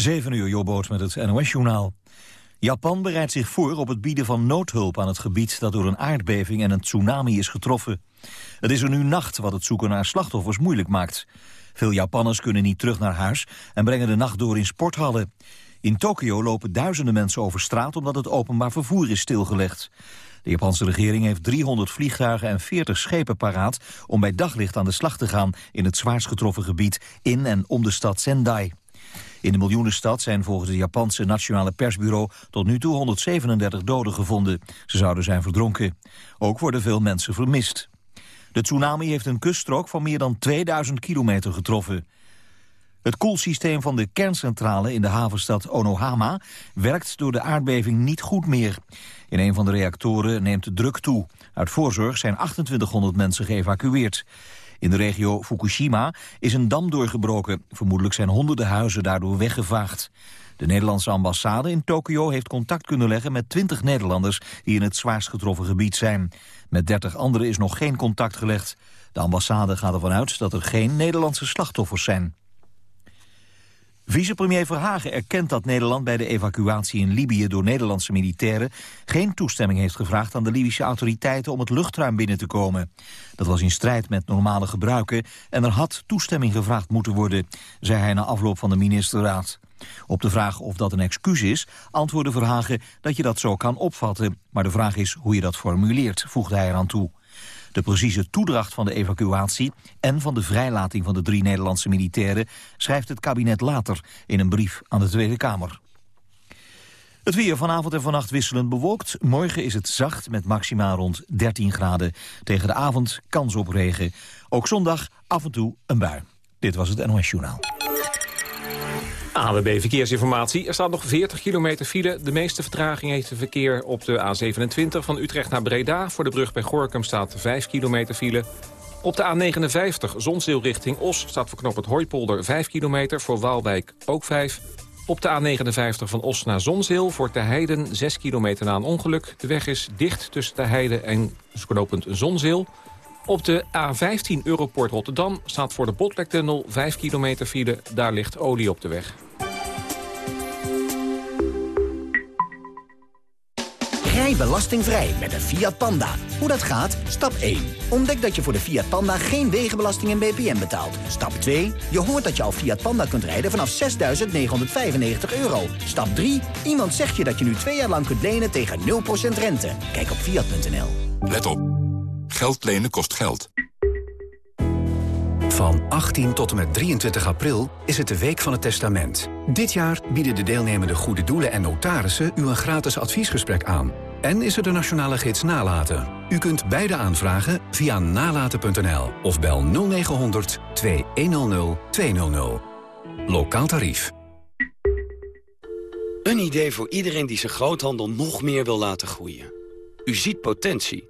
7 uur, Jobboot met het NOS-journaal. Japan bereidt zich voor op het bieden van noodhulp aan het gebied... dat door een aardbeving en een tsunami is getroffen. Het is er nu nacht wat het zoeken naar slachtoffers moeilijk maakt. Veel Japanners kunnen niet terug naar huis en brengen de nacht door in sporthallen. In Tokio lopen duizenden mensen over straat omdat het openbaar vervoer is stilgelegd. De Japanse regering heeft 300 vliegtuigen en 40 schepen paraat... om bij daglicht aan de slag te gaan in het zwaarst getroffen gebied... in en om de stad Sendai. In de miljoenenstad zijn volgens het Japanse Nationale Persbureau... tot nu toe 137 doden gevonden. Ze zouden zijn verdronken. Ook worden veel mensen vermist. De tsunami heeft een kuststrook van meer dan 2000 kilometer getroffen. Het koelsysteem van de kerncentrale in de havenstad Onohama werkt door de aardbeving niet goed meer. In een van de reactoren neemt de druk toe. Uit voorzorg zijn 2800 mensen geëvacueerd. In de regio Fukushima is een dam doorgebroken. Vermoedelijk zijn honderden huizen daardoor weggevaagd. De Nederlandse ambassade in Tokio heeft contact kunnen leggen met 20 Nederlanders die in het zwaarst getroffen gebied zijn. Met 30 anderen is nog geen contact gelegd. De ambassade gaat ervan uit dat er geen Nederlandse slachtoffers zijn. Vicepremier Verhagen erkent dat Nederland bij de evacuatie in Libië door Nederlandse militairen geen toestemming heeft gevraagd aan de Libische autoriteiten om het luchtruim binnen te komen. Dat was in strijd met normale gebruiken en er had toestemming gevraagd moeten worden, zei hij na afloop van de ministerraad. Op de vraag of dat een excuus is, antwoordde Verhagen dat je dat zo kan opvatten. Maar de vraag is hoe je dat formuleert, voegde hij eraan toe. De precieze toedracht van de evacuatie en van de vrijlating van de drie Nederlandse militairen schrijft het kabinet later in een brief aan de Tweede Kamer. Het weer vanavond en vannacht wisselend bewolkt. Morgen is het zacht met maximaal rond 13 graden. Tegen de avond kans op regen. Ook zondag af en toe een bui. Dit was het NOS Journaal. ANWB Verkeersinformatie. Er staat nog 40 kilometer file. De meeste vertraging heeft het verkeer op de A27 van Utrecht naar Breda. Voor de brug bij Gorkum staat 5 kilometer file. Op de A59 Zonzeel richting Os staat voor knop het Hooipolder 5 kilometer. Voor Waalwijk ook 5. Op de A59 van Os naar Zonzeel voor Te Heiden 6 kilometer na een ongeluk. De weg is dicht tussen Te Heiden en knooppunt Zonzeel. Op de A15 Europort Rotterdam staat voor de Botlektunnel 5 kilometer file. Daar ligt olie op de weg. Rij belastingvrij met een Fiat Panda. Hoe dat gaat? Stap 1. Ontdek dat je voor de Fiat Panda geen wegenbelasting en BPM betaalt. Stap 2. Je hoort dat je al Fiat Panda kunt rijden vanaf 6.995 euro. Stap 3. Iemand zegt je dat je nu twee jaar lang kunt lenen tegen 0% rente. Kijk op Fiat.nl. Let op. Geld lenen kost geld. Van 18 tot en met 23 april is het de Week van het Testament. Dit jaar bieden de deelnemende goede doelen en notarissen u een gratis adviesgesprek aan. En is er de nationale gids Nalaten. U kunt beide aanvragen via nalaten.nl of bel 0900 2100 200. Lokaal tarief. Een idee voor iedereen die zijn groothandel nog meer wil laten groeien. U ziet potentie,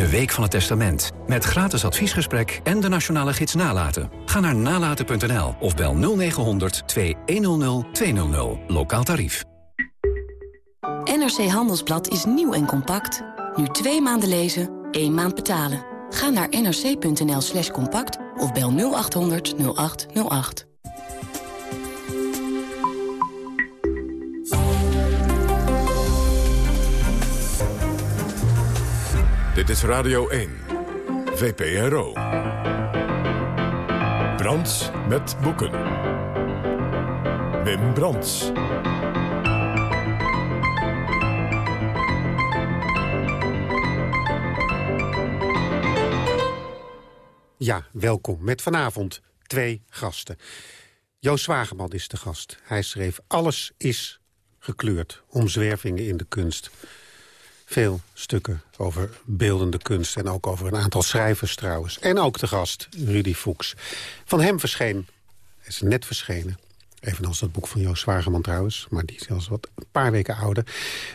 De Week van het Testament. Met gratis adviesgesprek en de nationale gids Nalaten. Ga naar nalaten.nl of bel 0900 2100 200. Lokaal tarief. NRC Handelsblad is nieuw en compact. Nu twee maanden lezen, één maand betalen. Ga naar nrc.nl slash compact of bel 0800 0808. Dit is Radio 1. VPRO. Brands met boeken. Wim Brands. Ja, welkom. Met vanavond twee gasten. Joost Zwageman is de gast. Hij schreef Alles is gekleurd. Omzwervingen in de kunst. Veel stukken over beeldende kunst en ook over een aantal schrijvers trouwens. En ook de gast, Rudy Fuchs. Van hem verscheen, is net verschenen, Evenals dat boek van Joost Zwageman trouwens. Maar die is zelfs wat een paar weken ouder.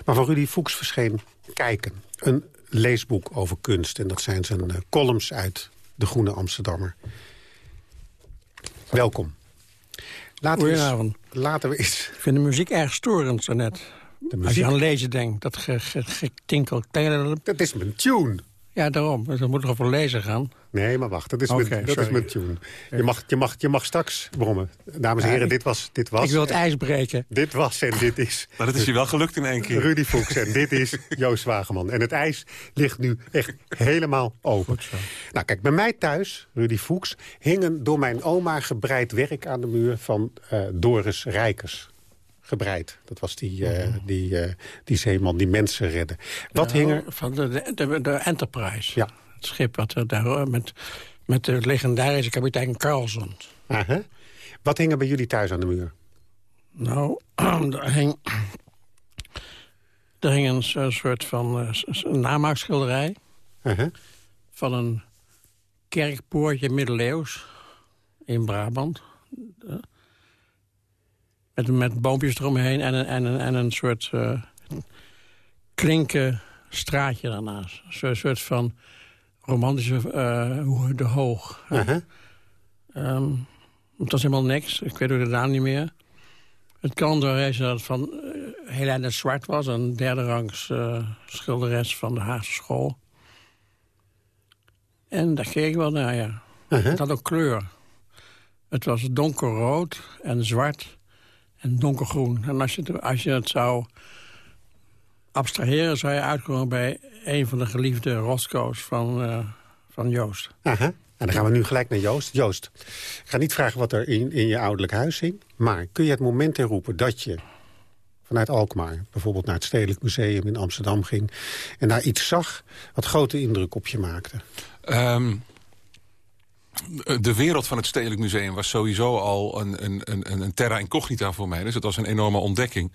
Maar van Rudy Fuchs verscheen Kijken. Een leesboek over kunst. En dat zijn zijn uh, columns uit De Groene Amsterdammer. Welkom. Laten Goedenavond. We eens, laten we eens... Ik vind de muziek erg storend net. Als je aan lezen denkt, dat getinkel... Dat is mijn tune. Ja, daarom. Dus dat moet er over lezen gaan. Nee, maar wacht. Dat is, okay, met, dat is met tune. Je mag, je, mag, je mag straks brommen. Dames en heren, dit, was, dit was... Ik wil het ijs breken. Dit was en dit is... Maar dat is je wel gelukt in één keer. Rudy Fuchs en dit is Joost Wageman. En het ijs ligt nu echt helemaal open. Nou kijk, bij mij thuis, Rudy Fuchs... hing een door mijn oma gebreid werk aan de muur van uh, Doris Rijkers gebreid. Dat was die, uh, die, uh, die zeeman die mensen redde. Wat ja, hing er... Van de, de, de, Enterprise. Ja. Het schip wat er daar met, met de legendarische kapitein Carlson. Uh -huh. Wat hing er bij jullie thuis aan de muur? Nou, er hing, er hing een, een soort van uh, namaakschilderij... -huh. van een kerkpoortje middeleeuws in Brabant... Met, met boompjes eromheen en een, en een, en een soort uh, klinken straatje daarnaast. Zo'n soort van romantische uh, de hoog. Uh -huh. um, het was helemaal niks. Ik weet ook de naam niet meer. Het kan doorwezen dat het van uh, Helene Zwart was. Een derde rangs uh, schilderes van de Haagse school. En daar keek ik wel naar, ja. -huh. Het had ook kleur. Het was donkerrood en zwart en donkergroen. En als je, als je het zou abstraheren... zou je uitkomen bij een van de geliefde Roscoe's van, uh, van Joost. Aha. En dan gaan we nu gelijk naar Joost. Joost, ik ga niet vragen wat er in, in je ouderlijk huis hing... maar kun je het moment inroepen dat je vanuit Alkmaar... bijvoorbeeld naar het Stedelijk Museum in Amsterdam ging... en daar iets zag wat grote indruk op je maakte? Um, de wereld van het Stedelijk Museum was sowieso al een, een, een, een terra incognita voor mij. Dus het was een enorme ontdekking.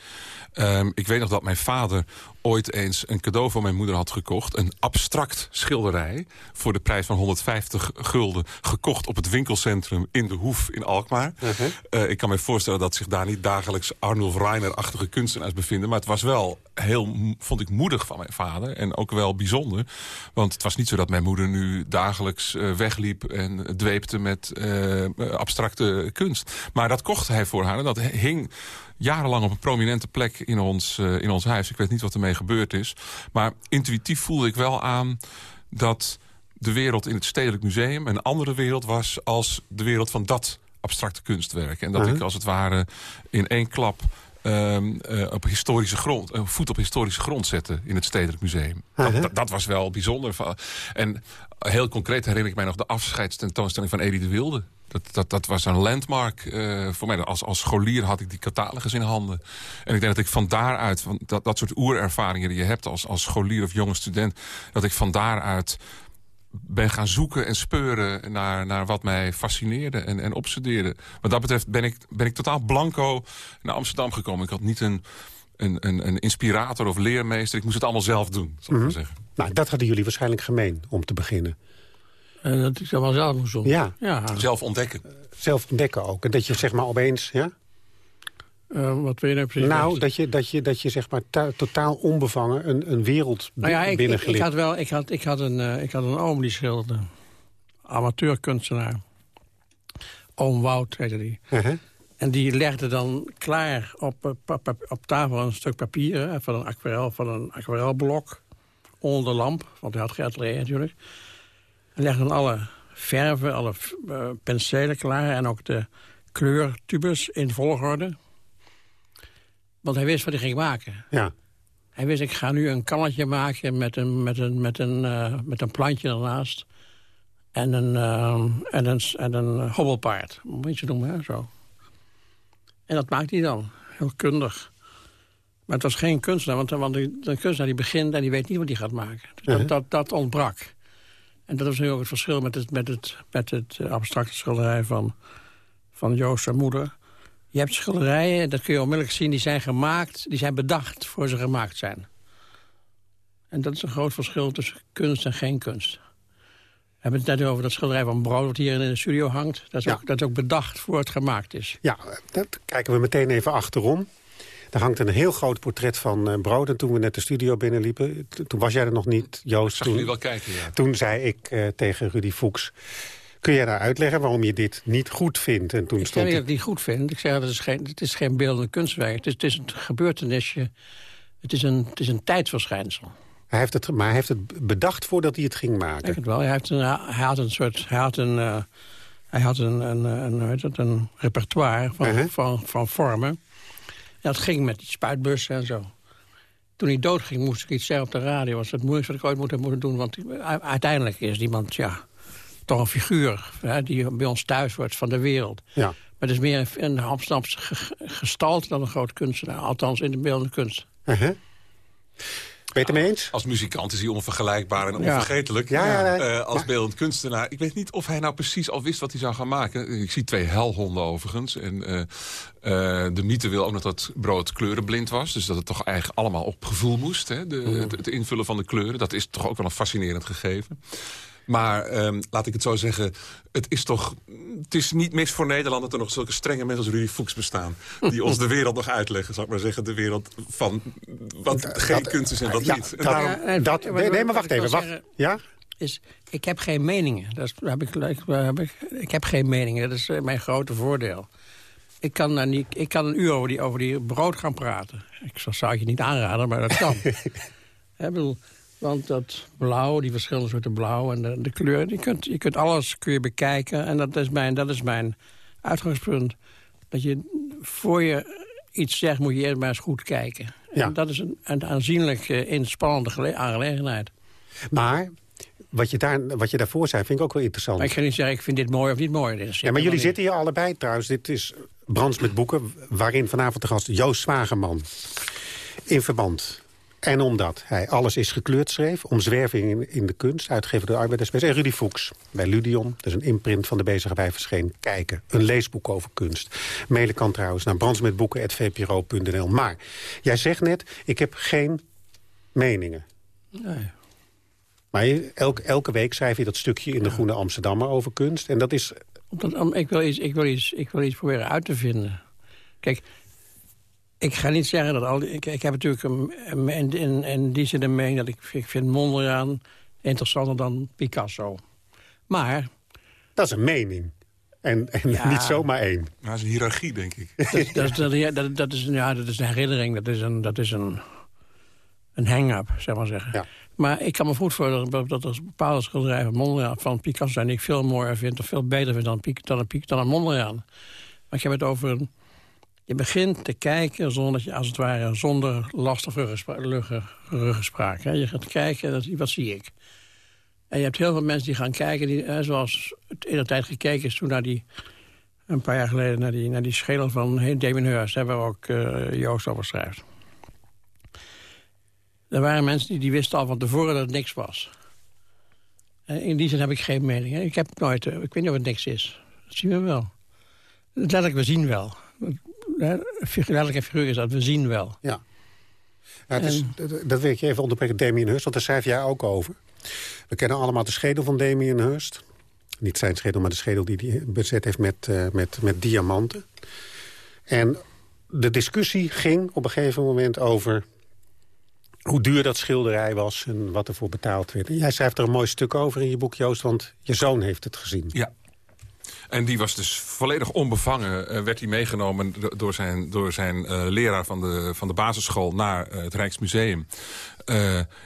Um, ik weet nog dat mijn vader ooit eens een cadeau voor mijn moeder had gekocht. Een abstract schilderij voor de prijs van 150 gulden. Gekocht op het winkelcentrum in de Hoef in Alkmaar. Uh -huh. uh, ik kan me voorstellen dat zich daar niet dagelijks Arnulf Reiner-achtige kunstenaars bevinden. Maar het was wel heel, vond ik, moedig van mijn vader. En ook wel bijzonder. Want het was niet zo dat mijn moeder nu dagelijks uh, wegliep en dweepte met uh, abstracte kunst. Maar dat kocht hij voor haar en dat hing jarenlang op een prominente plek in ons, uh, in ons huis. Ik weet niet wat ermee gebeurd is. Maar intuïtief voelde ik wel aan dat de wereld in het Stedelijk Museum... een andere wereld was als de wereld van dat abstracte kunstwerk. En dat uh -huh. ik als het ware in één klap... Um, uh, op historische grond, een voet op historische grond zetten in het Stedelijk Museum. -huh. dat, dat, dat, was wel bijzonder. En heel concreet herinner ik mij nog de afscheidstentoonstelling van Eddie de Wilde. Dat, dat, dat was een landmark uh, voor mij. Als, als scholier had ik die catalogus in handen. En ik denk dat ik van daaruit, van dat, dat soort oerervaringen die je hebt als, als scholier of jonge student, dat ik van daaruit ben gaan zoeken en speuren naar, naar wat mij fascineerde en, en obsedeerde. Wat dat betreft ben ik, ben ik totaal blanco naar Amsterdam gekomen. Ik had niet een, een, een, een inspirator of leermeester. Ik moest het allemaal zelf doen, zal ik mm -hmm. zeggen. Nou, dat hadden jullie waarschijnlijk gemeen, om te beginnen. Uh, dat ik dat wel zelf moest doen. Ja. ja. Zelf ontdekken. Uh, zelf ontdekken ook. En dat je zeg maar opeens... Ja? Uh, wat wil je nou precies? Nou, dat je, dat, je, dat je zeg maar totaal onbevangen een, een wereld nou ja, ik, binnenglipt. Ik, ik, had wel, ik had, ik had, een, uh, ik had een oom die schilderde. Amateurkunstenaar. Oom Wout heette die. Uh -huh. En die legde dan klaar op, op, op tafel een stuk papier... Van een aquarel, van een aquarelblok onder de lamp. Want hij had geen atelier natuurlijk. En legde dan alle verven, alle uh, penselen klaar... en ook de kleurtubes in volgorde. Want hij wist wat hij ging maken. Ja. Hij wist, ik ga nu een kannetje maken met een, met een, met een, uh, met een plantje ernaast. En een, uh, en een, en een hobbelpaard. Moet je noemen, hè, zo. En dat maakt hij dan. Heel kundig. Maar het was geen kunstenaar, want, want de, kunstenaar die begint en die weet niet wat hij gaat maken. Dus dat, uh -huh. dat, dat ontbrak. En dat was nu ook het verschil met het, met het, met het abstracte schilderij van, van Joost zijn moeder. Je hebt schilderijen, dat kun je onmiddellijk zien, die zijn gemaakt, die zijn bedacht voor ze gemaakt zijn. En dat is een groot verschil tussen kunst en geen kunst. We hebben het net over dat schilderij van Brood... wat hier in de studio hangt. Dat is, Ja. ook, dat is ook bedacht voor het gemaakt is. Ja, dat kijken we meteen even achterom. Daar hangt een heel groot portret van eh, Brood. En toen we net de studio binnenliepen, toen was jij er nog niet, Joost. Zag toen, jullie wel kijken, ja. toen zei ik eh, tegen Rudy Fuchs... kun jij daar uitleggen waarom je dit niet goed vindt? En toen Ik stond niet dat hij... ik het niet goed vind. Ik zeg dat het is geen, het is geen beeldende kunstwerk. Het is, het is een gebeurtenisje. Het is een, het is een tijdsverschijnsel. Hij heeft het, maar hij heeft het bedacht voordat hij het ging Ik maken. denk het wel. Hij, heeft een, hij had een soort... Hij had een, eh, hij had een, een, een, hoe heet het, een repertoire van, Uh-huh. van, van vormen. En dat ging met spuitbussen en zo. Toen hij doodging moest ik iets zeggen op de radio. Dat was het moeilijkste wat ik ooit moet hebben moeten doen. Want uiteindelijk is iemand, ja, toch een figuur... Hè, die bij ons thuis wordt van de wereld. Ja. Maar het is meer een Amsterdamse ge- gestalte dan een grote kunstenaar. Althans in de beeldende kunst. Uh-huh. Ben je het ermee eens? Als muzikant is hij onvergelijkbaar en onvergetelijk. Ja, ja, ja. Eh, als beeldend kunstenaar. Ik weet niet of hij nou precies al wist wat hij zou gaan maken. Ik zie twee helhonden overigens. En eh, eh, de mythe wil ook nog dat brood kleurenblind was. Dus dat het toch eigenlijk allemaal op gevoel moest. Hè? De, het, het invullen van de kleuren. Dat is toch ook wel een fascinerend gegeven. Maar ehm, laat ik het zo zeggen, het is toch... Het is niet mis voor Nederland dat er nog zulke strenge mensen als Rudy Fuchs bestaan. Die ons de wereld nog uitleggen, zou ik maar zeggen. De wereld van wat geen kunst is en wat ja, niet. En dat- daarom- Ja, en- dat, wat- nee, nee, maar wacht even. Wacht. zeggen- Ja? is, ik heb geen meningen. Dat is, heb ik, ik, heb ik, ik heb geen meningen. Dat is eh, mijn grote voordeel. Ik kan, daar niet, ik kan een uur over die, over die brood gaan praten. Ik zou, zou het je niet aanraden, maar dat kan. Ik bedoel, want dat blauw, die verschillende soorten blauw en de, de kleur... Je kunt, je kunt alles kun je bekijken. En dat is, mijn, dat is mijn uitgangspunt. Dat je, voor je iets zegt, moet je eerst maar eens goed kijken. Ja. En dat is een, een aanzienlijk eh, inspannende gele- aangelegenheid. Maar wat je, daar, wat je daarvoor zei, vind ik ook wel interessant. Maar ik ga niet zeggen, ik vind dit mooi of niet mooi. Dit Ja, maar jullie zitten hier allebei trouwens. Dit is Brands met Boeken, waarin vanavond de gast Joost Zwageman. In verband. En omdat hij Alles is gekleurd schreef... Omzwerving in, in de kunst, uitgever door de Arbeidersbest. En Rudy Fuchs bij Ludion, dat is een imprint van de Bezige bij verscheen. Kijken, een leesboek over kunst. Mailen kan trouwens naar brandsmetboeken.vpro.nl. Maar jij zegt net, ik heb geen meningen. Nee. Maar je- elke, elke week schrijf je dat stukje in de Groene Amsterdammer over kunst. En dat is Omdat, om- ik, wil iets, ik, wil iets, ik wil iets proberen uit te vinden. Kijk, ik ga niet zeggen dat al die... Ik, ik heb natuurlijk een, een- in, in, in die zin een mening dat ik, ik vind Mondriaan interessanter dan Picasso. Maar Dat is een mening. En, en Ja. niet zomaar één. Maar dat is een hiërarchie, denk ik. dat, dat, ja, dat, dat is, ja, dat is een herinnering. Dat is een, dat is een, een hang-up, zeg maar zeggen. Ja. Maar ik kan me goed voorstellen dat- er bepaalde schilderijen van Mondriaan... van Picasso zijn die ik veel mooier vind of veel beter vind dan, dan, een, Pic- dan een Mondriaan. Maar ik heb het over... Een, begint te kijken zonder je als het ware zonder lastige. Hè. Je gaat kijken, dat, wat zie ik? En je hebt heel veel mensen die gaan kijken, die, zoals het in de tijd gekeken is toen naar die een paar jaar geleden naar die, naar die schedel van Damien Hirst... waar ook eh, Joost over schrijft. Er waren mensen die, die wisten al van tevoren dat het niks was. En in die zin heb ik geen mening. hè. Ik heb nooit... eh, ik weet niet of het niks is. Dat zien we wel. Letterlijk, we zien wel. En figuur is dat, we zien wel. Ja. Ja, het is, dat, dat wil ik je even onderbreken, Damien Hirst, want daar schrijf jij ook over. We kennen allemaal de schedel van Damien Hirst. Niet zijn schedel, maar de schedel die hij bezet heeft met, eh, met, met diamanten. En de discussie ging op een gegeven moment over hoe duur dat schilderij was en wat er voor betaald werd. En jij schrijft er een mooi stuk over in je boek, Joost, want je zoon heeft het gezien. Ja. En die was dus volledig onbevangen. eh, werd hij meegenomen do- door zijn, door zijn eh, leraar van de, van de basisschool naar eh, het Rijksmuseum.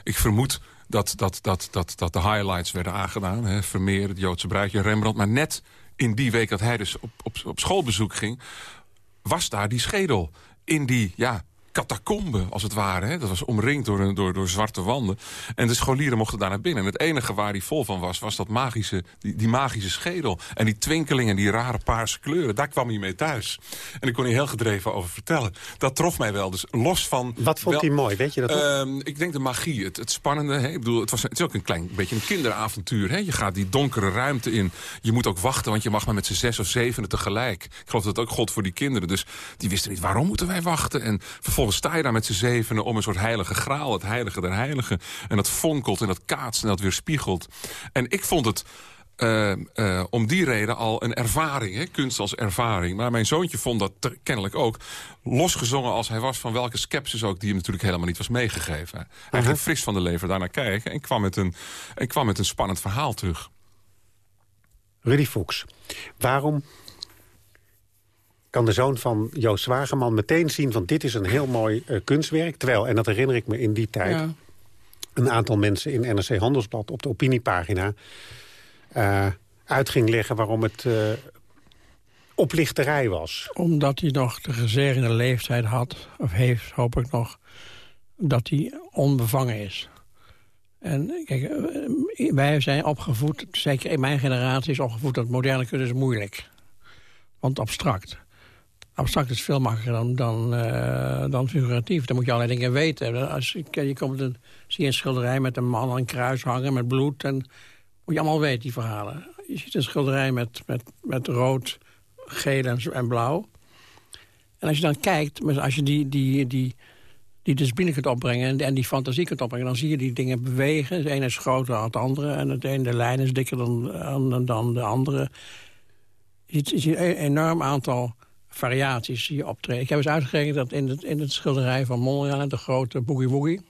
Ik vermoed dat, dat, dat, dat, dat de highlights werden aangedaan. Hè, Vermeer, het Joodse bruidje, Rembrandt. Maar net in die week dat hij dus op, op, op schoolbezoek ging... was daar die schedel in die, ja, catacombe, als het ware. Hè? Dat was omringd door, een- door, door zwarte wanden. En de scholieren mochten daar naar binnen. En het enige waar hij vol van was, was dat magische, die, die magische schedel. En die twinkelingen, die rare paarse kleuren. Daar kwam hij mee thuis. En daar kon hij heel gedreven over vertellen. Dat trof mij wel. Dus los van... Wat vond wel- hij mooi, weet je dat? Ehm, ik denk de magie, het, het spannende. Hè? Ik bedoel, het, was, het is ook een klein beetje een kinderavontuur. Hè? Je gaat die donkere ruimte in. Je moet ook wachten, want je mag maar met z'n zes of zevenen tegelijk. Ik geloof dat ook God voor die kinderen. Dus die wisten niet, waarom moeten wij wachten? En vervolgens vervolgens sta je daar met z'n zevenen om een soort heilige graal. Het heilige der heiligen. En dat fonkelt en dat kaatst en dat weer spiegelt. En ik vond het... Uh, uh, om die reden al een ervaring, hè? kunst als ervaring. Maar mijn zoontje vond dat kennelijk ook losgezongen als hij was... van welke skepsis ook die hem natuurlijk helemaal niet was meegegeven. Hij uh -huh. ging fris van de lever daarnaar kijken... en kwam met een, en kwam met een spannend verhaal terug. Rudy Fuchs, waarom kan de zoon van Joost Zwageman meteen zien... van dit is een heel mooi uh, kunstwerk. Terwijl, en dat herinner ik me in die tijd... Ja. een aantal mensen in NRC Handelsblad op de opiniepagina... Uh, uit ging leggen waarom het uh, oplichterij was. Omdat hij nog de gezegende leeftijd had, of heeft, hoop ik nog... dat hij onbevangen is. En kijk, wij zijn opgevoed, zeker in mijn generatie is opgevoed... dat moderne kunst is moeilijk. Want abstract. Abstract is veel makkelijker dan, dan, uh, dan figuratief. Dan moet je allerlei dingen weten. Als je, je komt een, zie een schilderij met een man aan een kruis hangen met bloed... en moet je allemaal weten, die verhalen. Je ziet een schilderij met, met, met rood, geel en, en blauw. En als je dan kijkt, als je die, die, die, die discipline kunt opbrengen... En, die fantasie kunt opbrengen, dan zie je die dingen bewegen. Het ene is groter dan het andere. En het ene, de lijn is dikker dan, dan de andere. Je ziet een enorm aantal variaties zie je optreden. Ik heb eens uitgerekend dat in het, in het schilderij van Mondriaan... de grote Boogie Woogie...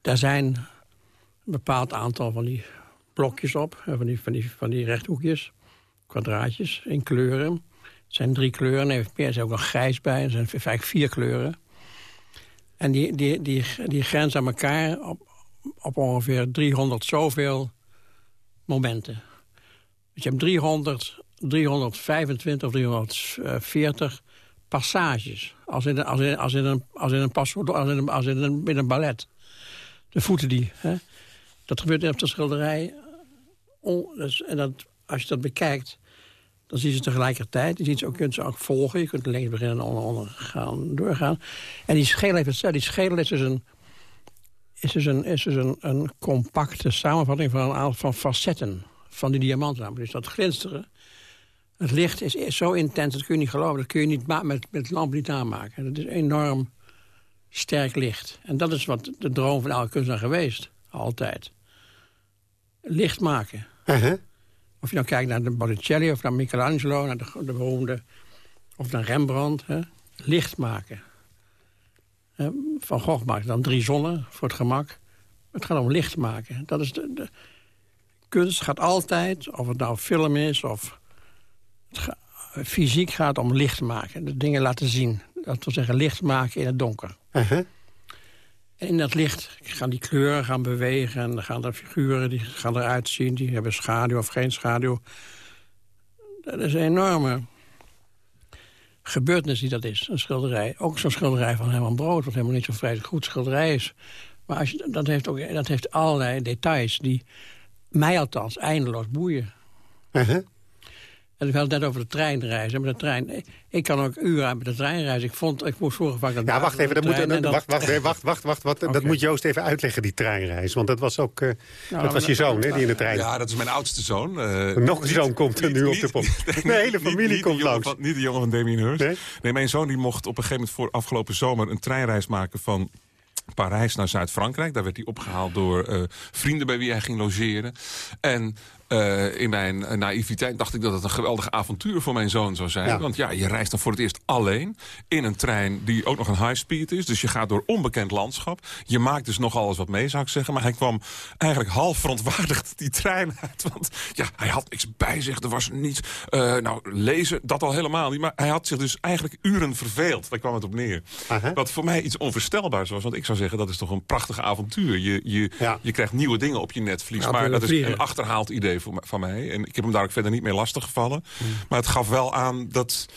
daar zijn een bepaald aantal van die blokjes op. Van die, van die, van die rechthoekjes, kwadraatjes in kleuren. Het zijn drie kleuren, er zijn ook nog grijs bij. Er zijn eigenlijk vier kleuren. En die, die, die, die grenzen aan elkaar op, op ongeveer 300 zoveel momenten. Dus je hebt 300 325 of 340 passages. Als in, als in, als in een, als in een, pas, als in een, als in een, een ballet. De voeten die. Hè? Dat gebeurt op de schilderij. Dus, en dat, als je dat bekijkt, dan zie je ze tegelijkertijd. Je ziet ze ook, kunt ze ook volgen. Je kunt links beginnen en onder gaan, doorgaan. En die schedel heeft hetzelfde. Die schedel is dus een, is dus een, is dus een, een compacte samenvatting van een aantal van facetten van die diamanten. Dus dat glinsteren, het licht is, is, zo intens, dat kun je niet geloven. Dat kun je niet met, met lamp niet aanmaken. Dat is enorm sterk licht. En dat is wat de droom van elke kunstenaar geweest. Altijd. Licht maken. Uh -huh. Of je dan kijkt naar de Botticelli of naar Michelangelo... naar de, de beroemde... of naar Rembrandt. Hè? Licht maken. Van Gogh maakt dan drie zonnen voor het gemak. Het gaat om licht maken. Dat is de, de kunst gaat altijd, of het nou film is... of fysiek gaat om licht maken. De dingen laten zien. Dat wil zeggen licht maken in het donker. Uh -huh. En in dat licht gaan die kleuren gaan bewegen... en dan gaan er figuren die gaan eruit zien. Die hebben schaduw of geen schaduw. Dat is een enorme gebeurtenis die dat is, een schilderij. Ook zo'n schilderij van Herman Brood... wat helemaal niet zo vreselijk goed schilderij is. Maar als je, dat, heeft ook, dat heeft allerlei details... die mij althans eindeloos boeien. Uh -huh. En ik had het net over de treinreizen. Met de trein, ik kan ook uren met de trein reizen. Ik, vond, ik moest vroeger vaak... Ja, wacht even. Dat moet, dat, wacht, wacht, wacht, wacht, wacht, wacht. Okay. Dat moet Joost even uitleggen, die treinreis. Want dat was ook... Uh, nou, dat was je zoon, hè, die in de trein... Ja, dat is mijn oudste zoon. Uh, Nog een zoon komt er nu niet, op de pop. De hele familie niet, komt langs. Van, niet de jongen van Damien Hirst. Nee? nee, mijn zoon die mocht op een gegeven moment voor afgelopen zomer... een treinreis maken van Parijs naar Zuid-Frankrijk. Daar werd hij opgehaald door uh, vrienden bij wie hij ging logeren. En uh, in mijn naïviteit dacht ik dat het een geweldig avontuur voor mijn zoon zou zijn. Ja. Want ja, je reist dan voor het eerst alleen in een trein die ook nog een high speed is. Dus je gaat door onbekend landschap. Je maakt dus nog alles wat mee, zou ik zeggen. Maar hij kwam eigenlijk half verontwaardigd die trein uit. Want ja, hij had niks bij zich. Er was niets. Uh, nou, lezen, dat al helemaal niet. Maar hij had zich dus eigenlijk uren verveeld. Daar kwam het op neer. Wat voor mij iets onvoorstelbaars was. Want ik zou zeggen, dat is toch een prachtig avontuur. Je, je, ja. je krijgt nieuwe dingen op je netvlies. Ja, maar dat is een achterhaald idee van mij. En ik heb hem daar ook verder niet meer lastig gevallen. Mm. Maar het gaf wel aan dat,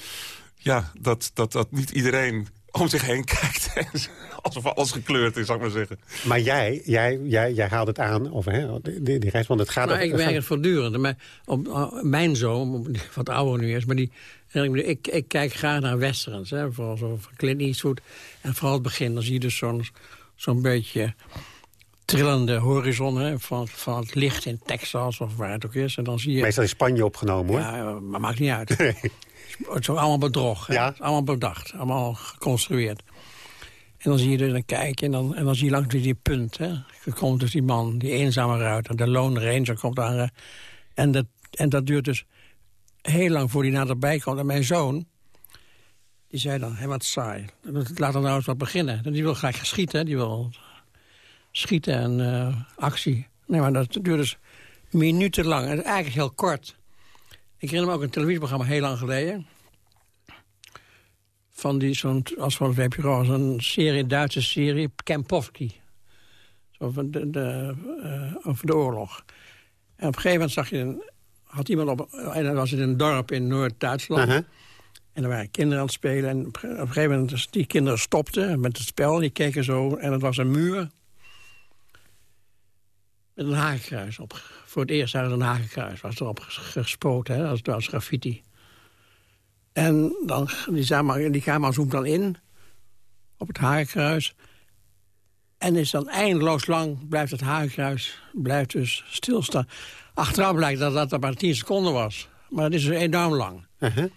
ja, dat, dat, dat niet iedereen om zich heen kijkt. Alsof alles gekleurd is, zou ik maar zeggen. Maar jij, jij, jij, jij haalt het aan, of hè, die, die reis, want het gaat... Maar op, ik merk het voortdurend. Maar op, op, mijn zoon, wat ouder nu is, maar die... Ik, ik kijk graag naar westerns, hè, vooral zo van Clint Eastwood. En vooral het begin, dan zie je dus zo'n zo'n beetje trillende horizon hè, van, van het licht in Texas of waar het ook is. En dan zie je... Meestal in Spanje opgenomen, hoor. Ja, maar maakt niet uit. het is allemaal bedrog. Hè? Ja. Het is allemaal bedacht, allemaal geconstrueerd. En dan zie je er dan kijken en dan, en dan zie je langs die punt. Hè? Er komt dus die man, die eenzame ruiter, de Lone Ranger komt aan. En dat, en dat duurt dus heel lang voor hij naderbij komt. En mijn zoon, die zei dan, hé, wat saai. Laat er nou eens wat beginnen. Die wil graag schieten, die wil schieten en eh, actie. Nee, maar dat duurt dus minutenlang. En eigenlijk heel kort. Ik herinner me ook een televisieprogramma heel lang geleden. Van die, zo'n, als van het WPRO, zo'n serie, Duitse serie, Kempowski. Zo van de, de, eh, over de oorlog. En op een gegeven moment zag je, een, had iemand op, en dat was in een dorp in Noord-Duitsland. En er waren kinderen aan het spelen. En op, een gegeven moment, die kinderen stopten met het spel. Die keken zo, en het was een muur. Met een hakenkruis op. Voor het eerst hadden ze een hakenkruis. Was erop ges- gespoten, hè, als, als graffiti. En dan, die, camera, die camera zoomt dan in op het hakenkruis. En is dan eindeloos lang, blijft het hakenkruis blijft dus stilstaan. Achteraf blijkt dat dat maar 10 seconden was. Maar het is dus enorm lang. Uh-huh.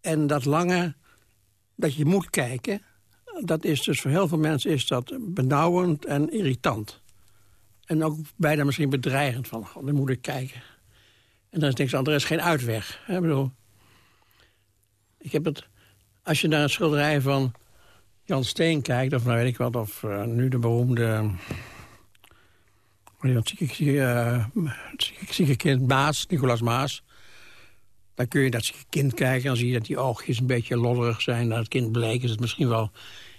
En dat lange, dat je moet kijken... dat is dus voor heel veel mensen is dat benauwend en irritant. En ook bijna misschien bedreigend van, god, dan moet ik kijken. En dan is niks anders, er is geen uitweg. Ik bedoel, ik heb het, als je naar een schilderij van Jan Steen kijkt... of nou weet ik wat, of eh, nu de beroemde... zieke, zieke, eh, zieke, kind Maas, Nicolaas Maas... Dan kun je dat zieke kind kijken en dan zie je dat die oogjes een beetje lodderig zijn. Dat het kind bleek is het misschien wel...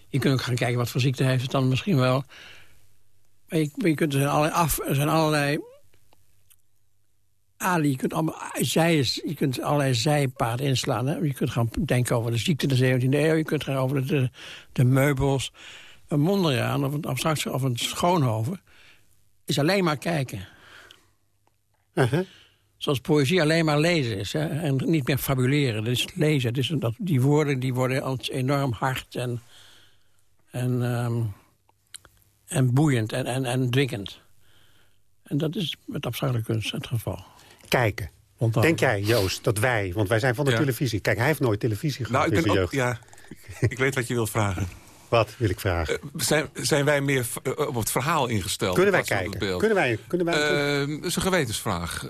Je kunt ook gaan kijken wat voor ziekte heeft het dan misschien wel. Je, kunt er zijn allerlei, af, er zijn allerlei Ali, je kunt, allemaal, zij, je kunt allerlei zijpaden inslaan. Hè? Je kunt gaan denken over de ziekte de 17e eeuw. Je kunt gaan over de, de meubels. Een Mondriaan of een abstractie of een Schoonhoven... is alleen maar kijken. Uh-huh. Zoals poëzie alleen maar lezen is. Hè? En niet meer fabuleren. Dat is lezen. Een- dat, die woorden die worden als enorm hard en, en, ehm, en boeiend en, en, en dwingend. En dat is met abstracte kunst het geval. Kijken. Want dan- Denk jij, Joost, dat wij, want wij zijn van de Ja. televisie. Kijk, hij heeft nooit televisie gehad Nou, ik in zijn ook... jeugd. Ja, ik weet wat je wilt vragen. Wat wil ik vragen? Eh, zijn, zijn wij meer eh, op het verhaal ingesteld? kunnen wij kijken? Kunnen wij, kunnen wij, dat is een gewetensvraag.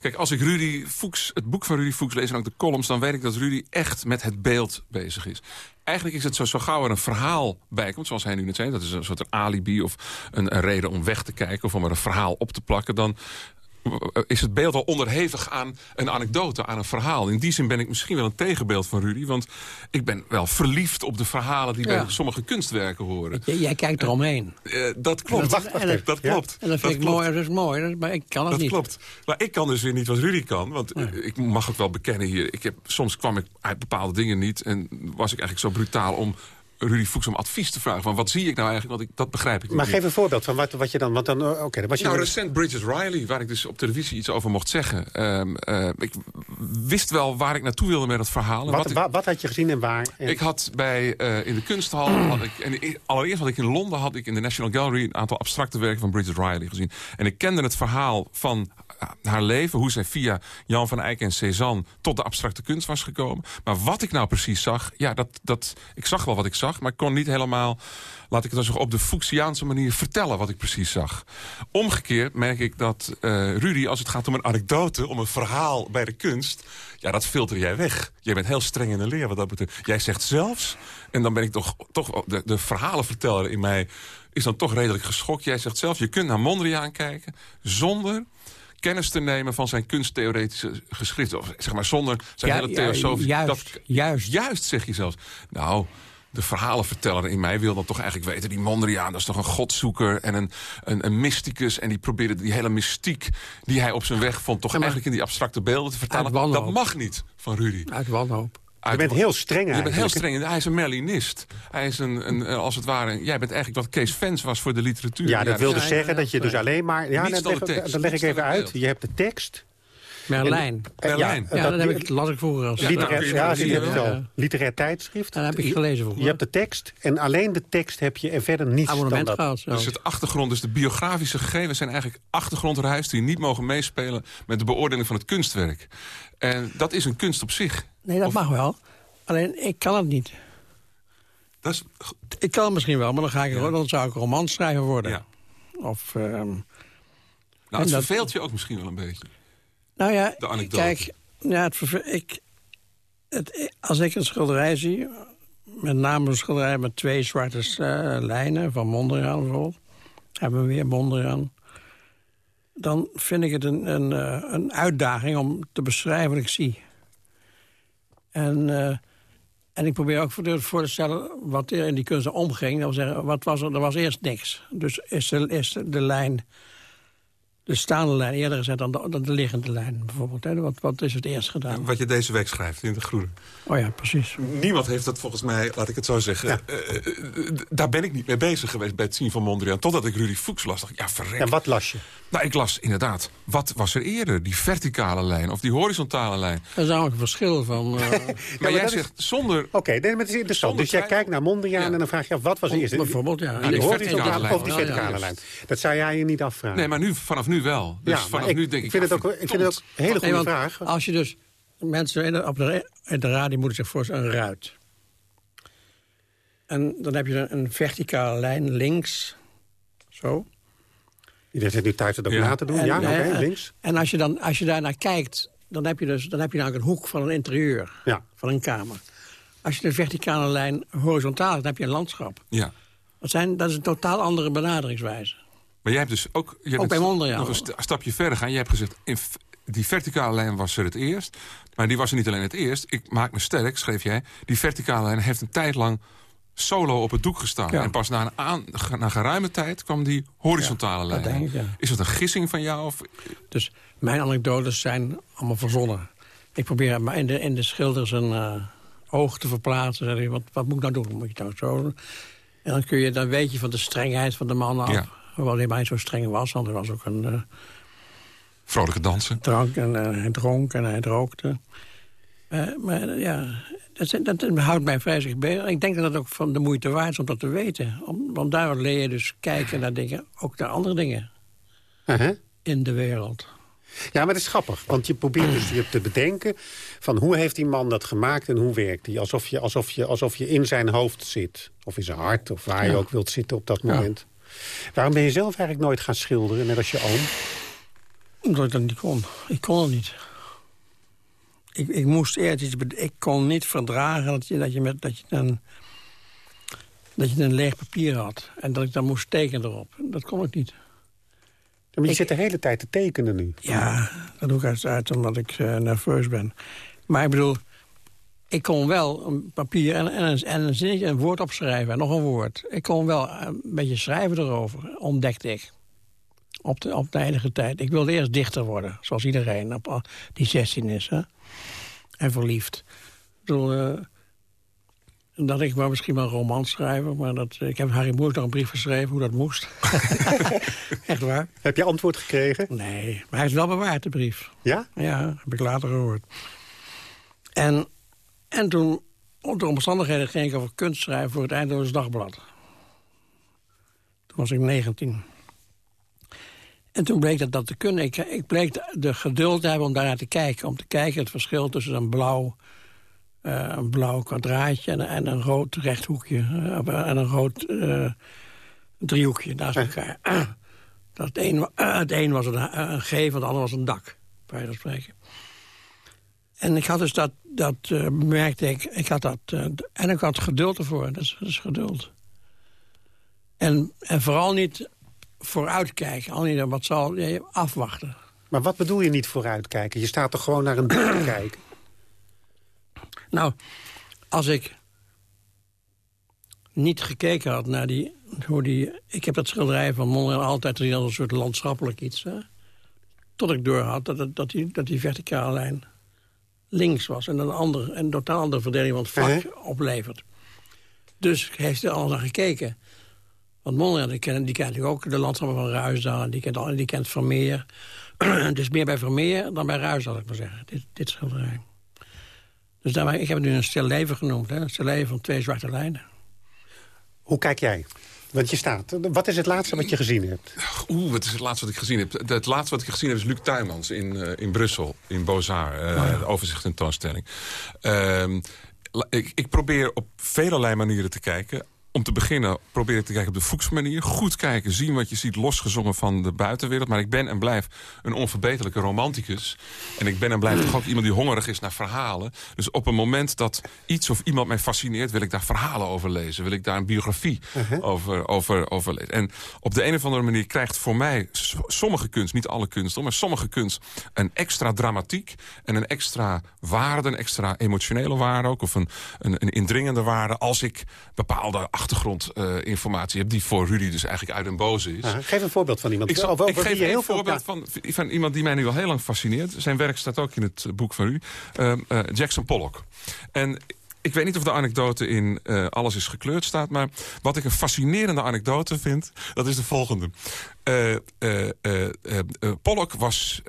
Kijk, als ik Rudy Fuchs, het boek van Rudy Fuchs lees en ook de columns... dan weet ik dat Rudy echt met het beeld bezig is. Eigenlijk is het zo, zo gauw er een verhaal bij komt, zoals hij nu net zei... dat is een soort alibi of een, een reden om weg te kijken... of om er een verhaal op te plakken... dan is het beeld al onderhevig aan een anekdote, aan een verhaal. In die zin ben ik misschien wel een tegenbeeld van Rudy... want ik ben wel verliefd op de verhalen die Ja. bij sommige kunstwerken horen. J- jij kijkt eromheen. Eh, dat klopt. Wacht, wacht even. dat Ja? klopt. En dat vind ik klopt. mooi, dat is mooi. dat- Maar ik kan het Dat niet. klopt. Maar ik kan dus weer niet wat Rudy kan. Want eh, ik mag het wel bekennen hier. Ik heb, soms kwam ik uit bepaalde dingen niet. En was ik eigenlijk zo brutaal om Rudy Fuchs om advies te vragen. Van wat zie ik nou eigenlijk? Want ik, dat begrijp ik Maar niet. geef een voorbeeld van wat, wat je dan... Want dan eh, Oké, was je... Nou, dan- recent Bridget Riley, waar ik dus op televisie iets over mocht zeggen. Ehm, eh, ik wist wel waar ik naartoe wilde met het verhaal. Wat, ik- wa- wat had je gezien en waar? En- ik had bij, eh, in de kunsthal, had ik, en allereerst had ik in Londen had ik in de National Gallery een aantal abstracte werken van Bridget Riley gezien. En ik kende het verhaal van haar leven, hoe zij via Jan van Eyck en Cézanne tot de abstracte kunst was gekomen. Maar wat ik nou precies zag, ja, dat, dat, ik zag wel wat ik zag, maar ik kon niet helemaal, laat ik het dan zeggen, op de Fuchsiaanse manier vertellen wat ik precies zag. Omgekeerd merk ik dat eh, Rudy, als het gaat om een anekdote, om een verhaal bij de kunst, ja, dat filter jij weg. Jij bent heel streng in de leer wat dat betreft. Jij zegt zelfs, en dan ben ik toch, toch de, de verhalenverteller in mij is dan toch redelijk geschokt. Jij zegt zelf, je kunt naar Mondriaan kijken zonder kennis te nemen van zijn kunsttheoretische geschriften. Of zeg maar zonder zijn Ja, hele theosofische... juist, dat, juist. Juist, zeg je zelfs. Nou, de verhalenverteller in mij wil dan toch eigenlijk weten... die Mondriaan, dat is toch een godzoeker en een, een, een mysticus... en die probeerde die hele mystiek die hij op zijn weg vond... toch Ja, eigenlijk in die abstracte beelden te vertalen. Dat mag niet van Rudy. Uit wanhoop. Je bent heel streng Je bent heel streng. Hij is een Merlinist. Hij is een, een, eh, als het ware... Jij bent eigenlijk wat Kees Fens was voor de literatuur. Ja, dat wil dus- zeggen dat je dus alleen maar... Ja, dat dan leg, de tekst, dat leg ik even uit. Je hebt de tekst. Merlijn. En- ja, Merlijn. ja, dat heb ik, las ik vroeger als... Literair, ja, het al. Literair tijdschrift. Dat heb ik gelezen vroeger. Je hebt de tekst en alleen de tekst heb je en verder niets dan dat. gehad. Dus het achtergrond, dus de biografische gegevens zijn eigenlijk achtergrondreis die niet mogen meespelen met de beoordeling van het kunstwerk. En dat is een kunst op zich. Nee, dat Of- mag wel. Alleen, ik kan het niet. Dat is, Ik kan het misschien wel, maar dan, ga ik, Ja. dan zou ik romanschrijver worden. ja. Of, ehm, Nou, het dat- verveelt je ook misschien wel een beetje. nou ja, De anekdote. kijk, ja, het, ik, het, als ik een schilderij zie... met name een schilderij met twee zwarte eh, lijnen... van Mondriaan bijvoorbeeld, hebben we weer Mondriaan... dan vind ik het een, een, eh, een uitdaging om te beschrijven wat ik zie. En, eh, en ik probeer ook voor te stellen wat er in die kunst omging. Dat wil zeggen, wat was er? Er was eerst niks. Dus is is de lijn, de staande lijn eerder gezet dan de, dan de liggende lijn bijvoorbeeld. Hè? Wat, wat is het eerst gedaan? Wat je deze week schrijft in de Groene. Oh ja, precies. Niemand heeft dat volgens mij, laat ik het zo zeggen... eh, eh, eh, daar ben ik niet mee bezig geweest bij het zien van Mondriaan. Totdat ik Rudy Fuchs las. Dacht ik, ja, verrek. En wat las je? Nou, ik las inderdaad, wat was er eerder? Die verticale lijn of die horizontale lijn? Dat is namelijk een verschil van... eh, Maar jij is- zonder. Oké, nee, maar het is interessant. Zonder Dus jij kijkt naar Mondriaan Ja. en dan vraag je af, wat was er eerst? bijvoorbeeld, ja. Die die horizontale verticale of die lijn. verticale Ja, ja. lijn. Dat zou jij je niet afvragen. Nee, maar nu, vanaf nu wel. Dus ja, vanaf ik, nu denk ik... ik vind het ook, ik vind het ook een hele goede Nee, vraag. Als je dus... Mensen in de, op de, in de radio moeten zich voorstellen een ruit. En dan heb je een, een verticale lijn links. Zo. Iedereen zit nu thuis het ook Ja. na te doen. En, ja, oké, links. En als je, dan, als je daarnaar kijkt, dan heb je, dus, dan heb je namelijk een hoek van een interieur. Ja. Van een kamer. Als je de verticale lijn horizontaal hebt, dan heb je een landschap. Ja. Dat, zijn, dat is een totaal andere benaderingswijze. Maar jij hebt dus ook... Jij bent bij Mondriaan. Nog een sta- stapje verder gaan. Jij hebt gezegd, in die verticale lijn was er het eerst. Maar die was er niet alleen het eerst. Ik maak me sterk, schreef jij. Die verticale lijn heeft een tijd lang solo op het doek gestaan. Ja. En pas na, een aan, na geruime tijd kwam die horizontale lijn. dat denk ik, ja. Is dat een gissing van jou? Of, Dus mijn anekdotes zijn allemaal verzonnen. Ik probeer maar in de, in de schilder zijn eh, oog te verplaatsen. Zeg ik, wat, wat moet ik nou doen? Moet je nou zo doen? En dan, kun je, dan weet je van de strengheid van de man af. Hoewel hij mij zo streng was, want hij was ook een... eh, vrolijke dansen. drank en eh, hij dronk en hij rookte. Eh, maar ja, dat, zijn- dat houdt mij vreselijk bezig. Ik denk dat het ook van de moeite waard is om dat te weten. Om, want daar leer je dus kijken naar dingen, ook naar andere dingen Uh-huh. in de wereld. Ja, maar het is grappig. Want je probeert dus je te bedenken... van hoe heeft die man dat gemaakt en hoe werkt die? Alsof je, alsof je, alsof je in zijn hoofd zit. Of in zijn hart, of waar je ook wilt zitten op dat moment. Waarom ben je zelf eigenlijk nooit gaan schilderen, net als je oom? Omdat ik dat niet kon. Ik kon het niet. Ik, ik moest eerst iets... Ik kon niet verdragen dat je, dat je, met, dat je, een, dat je een leeg papier had. En dat ik dan moest tekenen erop. Dat kon ik niet. Maar je Ik- zit de hele tijd te tekenen nu. Ja, dat doe ik uit, uit omdat ik eh, nerveus ben. Maar ik bedoel, ik kon wel een papier en, en, een, en een zinnetje, een woord opschrijven en nog een woord. Ik kon wel een beetje schrijven erover, ontdekte ik. Op de, op de enige tijd. Ik wilde eerst dichter worden, zoals iedereen op, die 16 is. Hè? En verliefd. Ik bedoel, eh, dat ik wou misschien wel een roman schrijven, maar dat, ik heb Harry Moers nog een brief geschreven hoe dat moest. Echt waar? Heb je antwoord gekregen? Nee, maar hij is wel bewaard, de brief. Ja? Ja, heb ik later gehoord. En, en toen, onder omstandigheden, ging ik over kunst schrijven voor het Eindhoven Dagblad. Toen was ik 19. En toen bleek dat dat te kunnen. Ik, ik bleek de, de geduld te hebben om daarnaar te kijken. Om te kijken het verschil tussen een blauw, eh, een blauw kwadraatje en, en een rood rechthoekje. eh, en een rood eh, driehoekje naast elkaar. Dat het, een, het een was een, een G, van het ander was een dak. Bij van spreken. En ik had dus dat, dat eh, merkte ik, ik had dat, eh, en ik had geduld ervoor, dat is, dat is geduld. En, en vooral niet vooruitkijken, al niet wat zal je afwachten. Maar wat bedoel je niet vooruitkijken? Je staat toch gewoon naar een doel te kijken? Nou, als ik niet gekeken had naar die, hoe die... Ik heb dat schilderij van Mondriaan altijd gezien als een soort landschappelijk iets. Hè? Tot ik doorhad dat, het- dat, die, dat die verticale lijn links was... en een, ander, een totaal andere verdeling van het vak Uh-huh. oplevert. Dus heeft hij er al naar gekeken. Want Mondriaan, die kent, die kent natuurlijk ook de landschappen van Ruisdaal... die kent, die kent Vermeer. dus meer bij Vermeer dan bij Ruijs, zal ik maar zeggen. Dit, dit schilderij. Dus daar, ik heb het nu een stil leven genoemd. Hè? Een stil leven van twee zwarte lijnen. Hoe kijk jij? Want je staat. Wat is het laatste wat je gezien hebt? Oeh, wat is het laatste wat ik gezien heb? Het laatste wat ik gezien heb is Luc Tuymans in, uh, in Brussel, in Beaux-Arts. Uh, oh ja. Overzicht tentoonstelling. Uh, ik, ik probeer op velelei manieren te kijken om te beginnen probeer ik te kijken op de Fuchs manier. Goed kijken, zien wat je ziet, losgezongen van de buitenwereld. Maar ik ben en blijf een onverbeterlijke romanticus. En ik ben en blijf toch ook iemand die hongerig is naar verhalen. Dus op een moment dat iets of iemand mij fascineert... wil ik daar verhalen over lezen. Wil ik daar een biografie uh-huh. over, over, over lezen. En op de een of andere manier krijgt voor mij sommige kunst... niet alle kunst, maar sommige kunst een extra dramatiek... en een extra waarde, een extra emotionele waarde ook... of een, een, een indringende waarde als ik bepaalde achtergrondinformatie uh, heb... die voor Rudy dus eigenlijk uit een boze is. geef een voorbeeld van iemand. Ik, zal, over, ik geef een heel voorbeeld van, van iemand die mij nu al heel lang fascineert. Zijn werk staat ook in het boek van u. Uh, uh, Jackson Pollock. En ik weet niet of de anekdote in uh, Alles is gekleurd staat... maar wat ik een fascinerende anekdote vind, dat is de volgende. Uh, uh, Pollock was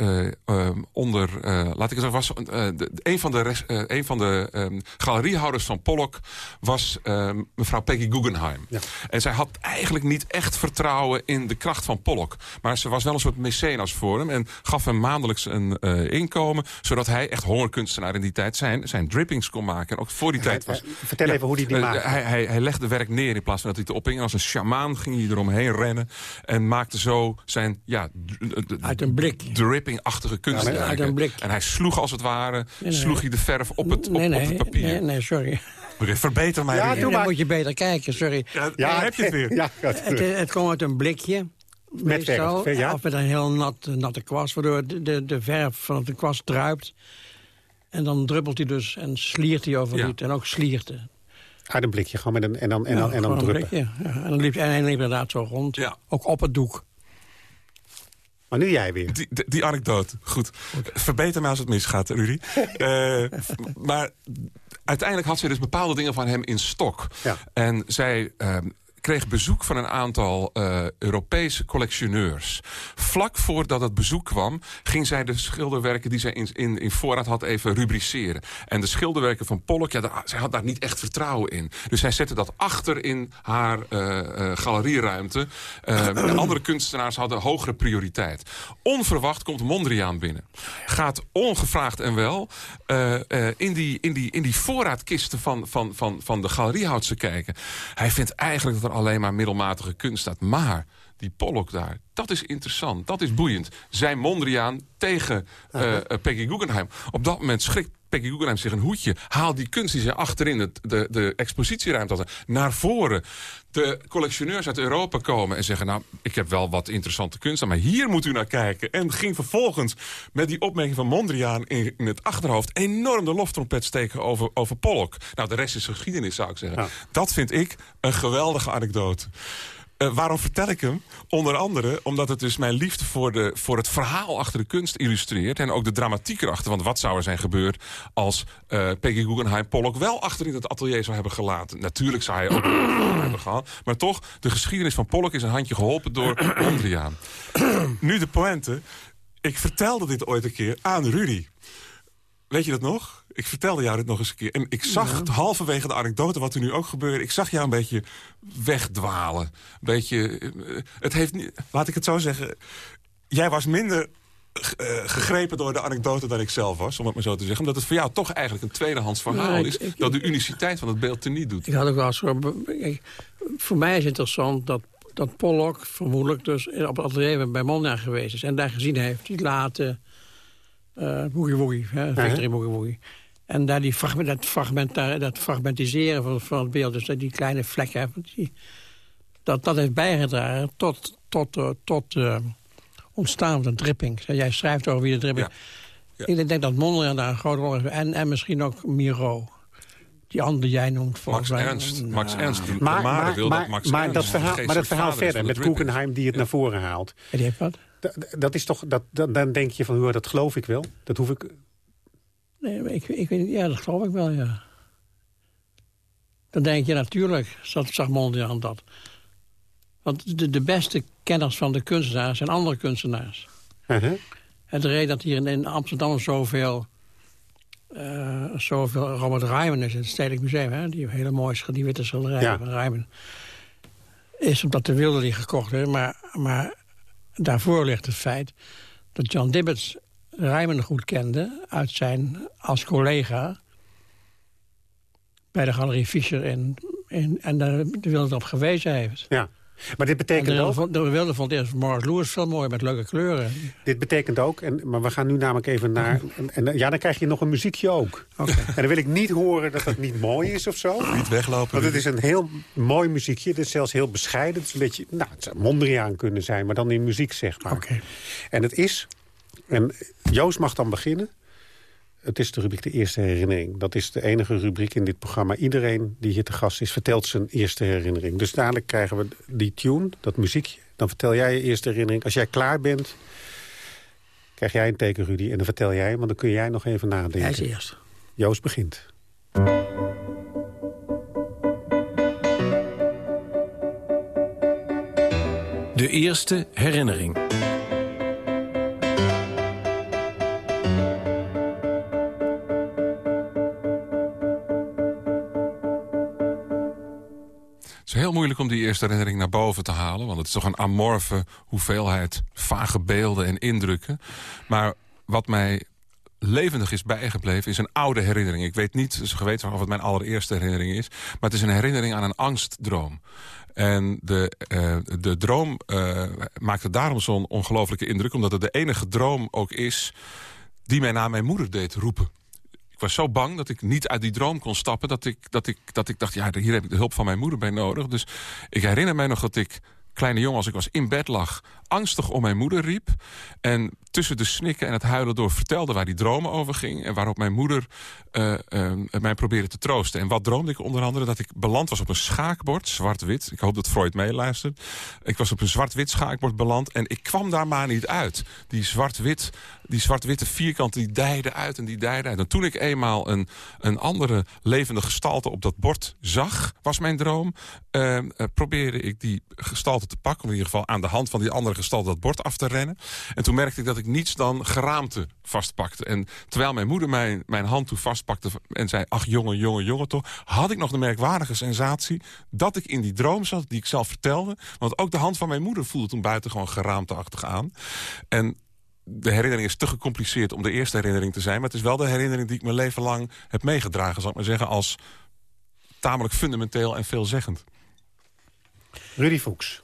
onder, laat ik het zeggen, was de, een van de, een van de um, galeriehouders van Pollock was ehm, mevrouw Peggy Guggenheim. Ja. En zij had eigenlijk niet echt vertrouwen in de kracht van Pollock. Maar ze was wel een soort mecenas voor hem en gaf hem maandelijks een inkomen, zodat hij echt hongerkunstenaar in die tijd zijn, zijn drippings kon maken. En ook voor die tijd was... Vertel ja, even hoe hij die maakte. Hij, hij, hij legde werk neer in plaats van dat hij het opging. En als een sjamaan ging hij eromheen rennen en maakte zo zijn ja, uit een blik dripping-achtige kunst. Ja, uit een blik. En hij sloeg als het ware, nee, nee. sloeg hij de verf op het, op, nee, op het papier. Nee, nee, sorry. Verbeter mij ja, weer. Dan moet je beter kijken, sorry. Ja, ja heb je het weer. Ja, het, het, het komt uit een blikje. Met meestal, verf, ja? Of met een heel nat, natte kwast, waardoor de, de, de verf van de kwast druipt. En dan druppelt hij dus en sliert hij over ja. En ook sliert Uit een blikje, gewoon met een, en dan, en dan, ja, en dan druppen. Blikje, ja. En dan liep, hij inderdaad zo rond, ja. ook op het doek. Maar nu jij weer. Die, die, die anekdote, goed. Verbeter mij als het misgaat, Rudy. uh, maar uiteindelijk had zij dus bepaalde dingen van hem in stok. Ja. En zij... Uh, kreeg bezoek van een aantal uh, Europese collectioneurs. Vlak voordat het bezoek kwam, ging zij de schilderwerken die zij in, in, in voorraad had even rubriceren. En de schilderwerken van Pollock, ja, zij had daar niet echt vertrouwen in. Dus zij zette dat achter in haar uh, uh, galerieruimte. andere kunstenaars hadden hogere prioriteit. Onverwacht komt Mondriaan binnen. Gaat ongevraagd en wel in, die, in, die, in die voorraadkisten van, van, van, van de galeriehoudse kijken. Hij vindt eigenlijk dat er alleen maar middelmatige kunst staat. Maar die Pollock daar, dat is interessant, dat is boeiend. Zijn Mondriaan tegen uh, uh, Peggy Guggenheim. Op dat moment schrikt Peggy Guggenheim zich een hoedje. Haal die kunst die ze achterin het, de, de expositieruimte hadden naar voren. De collectioneurs uit Europa komen en zeggen... nou, ik heb wel wat interessante kunst, maar hier moet u naar kijken. En ging vervolgens met die opmerking van Mondriaan in, in het achterhoofd... enorm de loftrompet steken over, over Pollock. Nou, de rest is geschiedenis, zou ik zeggen. Ja. Dat vind ik een geweldige anekdote. Uh, waarom vertel ik hem? Onder andere omdat het dus mijn liefde voor, de, voor het verhaal achter de kunst illustreert. En ook de dramatiek erachter. Want wat zou er zijn gebeurd als uh, Peggy Guggenheim Pollock wel achter in het atelier zou hebben gelaten? Natuurlijk zou hij ook hebben gehad. Maar toch, de geschiedenis van Pollock is een handje geholpen door Mondriaan. nu de pointe. Ik vertelde dit ooit een keer aan Rudy. Weet je dat nog? Ik vertelde jou dit nog eens een keer. En ik zag ja. het halverwege de anekdote, wat er nu ook gebeurde... ik zag jou een beetje wegdwalen. Een beetje... Het heeft niet... Laat ik het zo zeggen. Jij was minder uh, gegrepen door de anekdote dan ik zelf was, om het maar zo te zeggen. Omdat het voor jou toch eigenlijk een tweedehands verhaal ik- is... ik- dat de uniciteit van het beeld teniet doet. Ik had ook wel ik- Voor mij is interessant dat, dat Pollock vermoedelijk dus op het atelier bij Mondriaan geweest is. En daar gezien heeft, die late eh boogie woogie, hè, Victory boogie woogie. En daar die fragment, dat, fragment, dat fragmentiseren van, van het beeld, dus dat die kleine vlekken, die, dat, dat heeft bijgedragen tot, tot, eh, tot eh, ontstaan van de dripping. Jij schrijft over wie de dripping... Ik denk dat Mondriaan daar een grote rol heeft. En, en misschien ook Miro. Die andere jij noemt. volgens Max mij. Ernst. Max Ernst. Maar, maar, wil dat Max maar Ernst dat verhaal, maar dat verhaal verder, met. Guggenheim die het naar voren haalt. En die heeft wat? Dat, is toch, dat, dat, dan denk je van, hoor, dat geloof ik wel. Dat hoef ik... Nee, maar ik, ik weet. Ja, dat geloof ik wel, ja. Dan denk je natuurlijk, zat, zag Mondriaan dat. Want de, de beste kenners van de kunstenaars zijn andere kunstenaars. Uh-huh. Het reden dat hier in Amsterdam zoveel, uh, zoveel Robert Ryman is in het Stedelijk Museum. Hè? Die hele mooie die witte schilderijen van Ryman. Is omdat de wilde die gekocht hebben. Maar, maar daarvoor ligt het feit dat John Dibbets Ryman goed kende... uit zijn als collega bij de Galerie Fischer in, in, en daar de wilde op gewezen heeft. Ja. Maar dit betekent ook... De wilde vond eerst Morris Lewis veel mooi met leuke kleuren. Dit betekent ook, en, maar we gaan nu namelijk even naar... En, en ja, dan krijg je nog een muziekje ook. Okay. En dan wil ik niet horen dat het niet mooi is of zo. Niet weglopen. Want het is een heel mooi muziekje. Het is zelfs heel bescheiden. Het is een beetje, nou, het zou Mondriaan kunnen zijn, maar dan in muziek, zeg maar. Oké. En het is... En Joost mag dan beginnen. Het is de rubriek De Eerste Herinnering. Dat is de enige rubriek in dit programma. Iedereen die hier te gast is, vertelt zijn eerste herinnering. Dus dadelijk krijgen we die tune, dat muziekje. Dan vertel jij je eerste herinnering. Als jij klaar bent, krijg jij een teken, Rudy. En dan vertel jij, want dan kun jij nog even nadenken. Hij is eerst. Joost begint. De eerste herinnering. Moeilijk om die eerste herinnering naar boven te halen. Want het is toch een amorfe hoeveelheid vage beelden en indrukken. Maar wat mij levendig is bijgebleven, is een oude herinnering. Ik weet niet zo geweten of het mijn allereerste herinnering is. Maar het is een herinnering aan een angstdroom. En de, uh, de droom uh, maakte daarom zo'n ongelofelijke indruk... omdat het de enige droom ook is die mij naar mijn moeder deed roepen was zo bang dat ik niet uit die droom kon stappen... dat ik, dat ik, dat ik dacht, ja, hier heb ik de hulp van mijn moeder bij nodig. Dus ik herinner mij nog dat ik kleine jongen, als ik was in bed lag... angstig om mijn moeder riep. En tussen de snikken en het huilen door vertelde waar die dromen over ging... en waarop mijn moeder uh, uh, mij probeerde te troosten. En wat droomde ik onder andere? Dat ik beland was op een schaakbord, zwart-wit. Ik hoop dat Freud meeluistert. Ik was op een zwart-wit schaakbord beland en ik kwam daar maar niet uit. Die zwart-wit, die zwart-witte vierkant, die dijde uit en die dijde uit. En toen ik eenmaal een, een andere levende gestalte op dat bord zag, was mijn droom... Uh, probeerde ik die gestalte te pakken, in ieder geval aan de hand van die andere gestalte dat bord af te rennen. En toen merkte ik dat ik niets dan geraamte vastpakte. En terwijl mijn moeder mijn, mijn hand toe vastpakte en zei... ach, jongen, jongen, jongen toch... had ik nog de merkwaardige sensatie dat ik in die droom zat... die ik zelf vertelde. Want ook de hand van mijn moeder voelde toen buiten gewoon geraamteachtig aan. En de herinnering is te gecompliceerd om de eerste herinnering te zijn... maar het is wel de herinnering die ik mijn leven lang heb meegedragen... zal ik maar zeggen, als tamelijk fundamenteel en veelzeggend. Rudy Fuchs.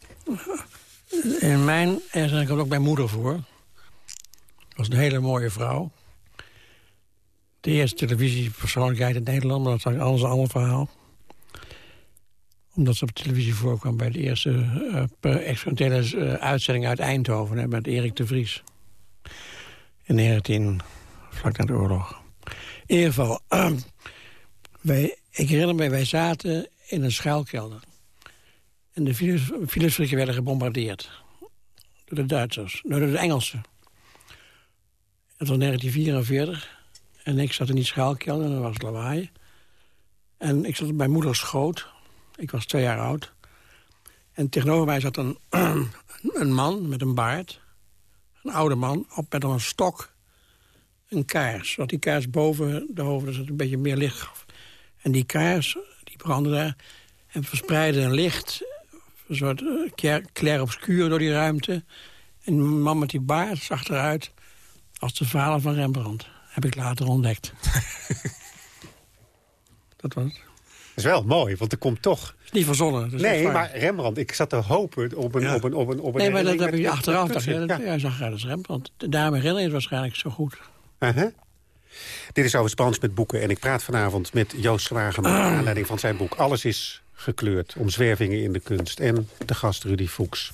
In mijn herinnering komt ook mijn moeder voor was een hele mooie vrouw. De eerste televisiepersoonlijkheid in Nederland, maar dat is alles een ander verhaal. Omdat ze op televisie voorkwam bij de eerste uh, experimentele uh, uitzending uit Eindhoven... Hè, met Erik de Vries. In 19, vlak na de oorlog. In ieder geval, wij, ik herinner me, wij zaten in een schuilkelder. En de Philipsfabrieken werden gebombardeerd. Door de Duitsers, door de Engelsen. Het was 1944. En ik zat in die schaalkelder en er was lawaai. En ik zat op mijn moeders schoot. Ik was twee jaar oud. En tegenover mij zat een, een man met een baard. Een oude man, op met een stok. Een kaars. Wat die kaars boven de hoofd, dat het een beetje meer licht gaf. En die kaars, die brandde daar. En verspreidde een licht. Een soort uh, clair obscuur door die ruimte. En die man met die baard zag eruit als de vader van Rembrandt. Heb ik later ontdekt. dat was het. Dat is wel mooi, want er komt toch... is niet verzonnen. Dus nee, maar Rembrandt, ik zat te hopen op een... Op een, op een, op een nee, maar dat heb je achteraf. Dacht, ja, dat, ja. zag dat is Rembrandt. Daarom herinner je het waarschijnlijk zo goed. Uh -huh. Dit is over Spans met boeken. En ik praat vanavond met Joost Zwageman... naar aanleiding van zijn boek Alles is gekleurd. Omzwervingen in de kunst. En de gast Rudy Fuchs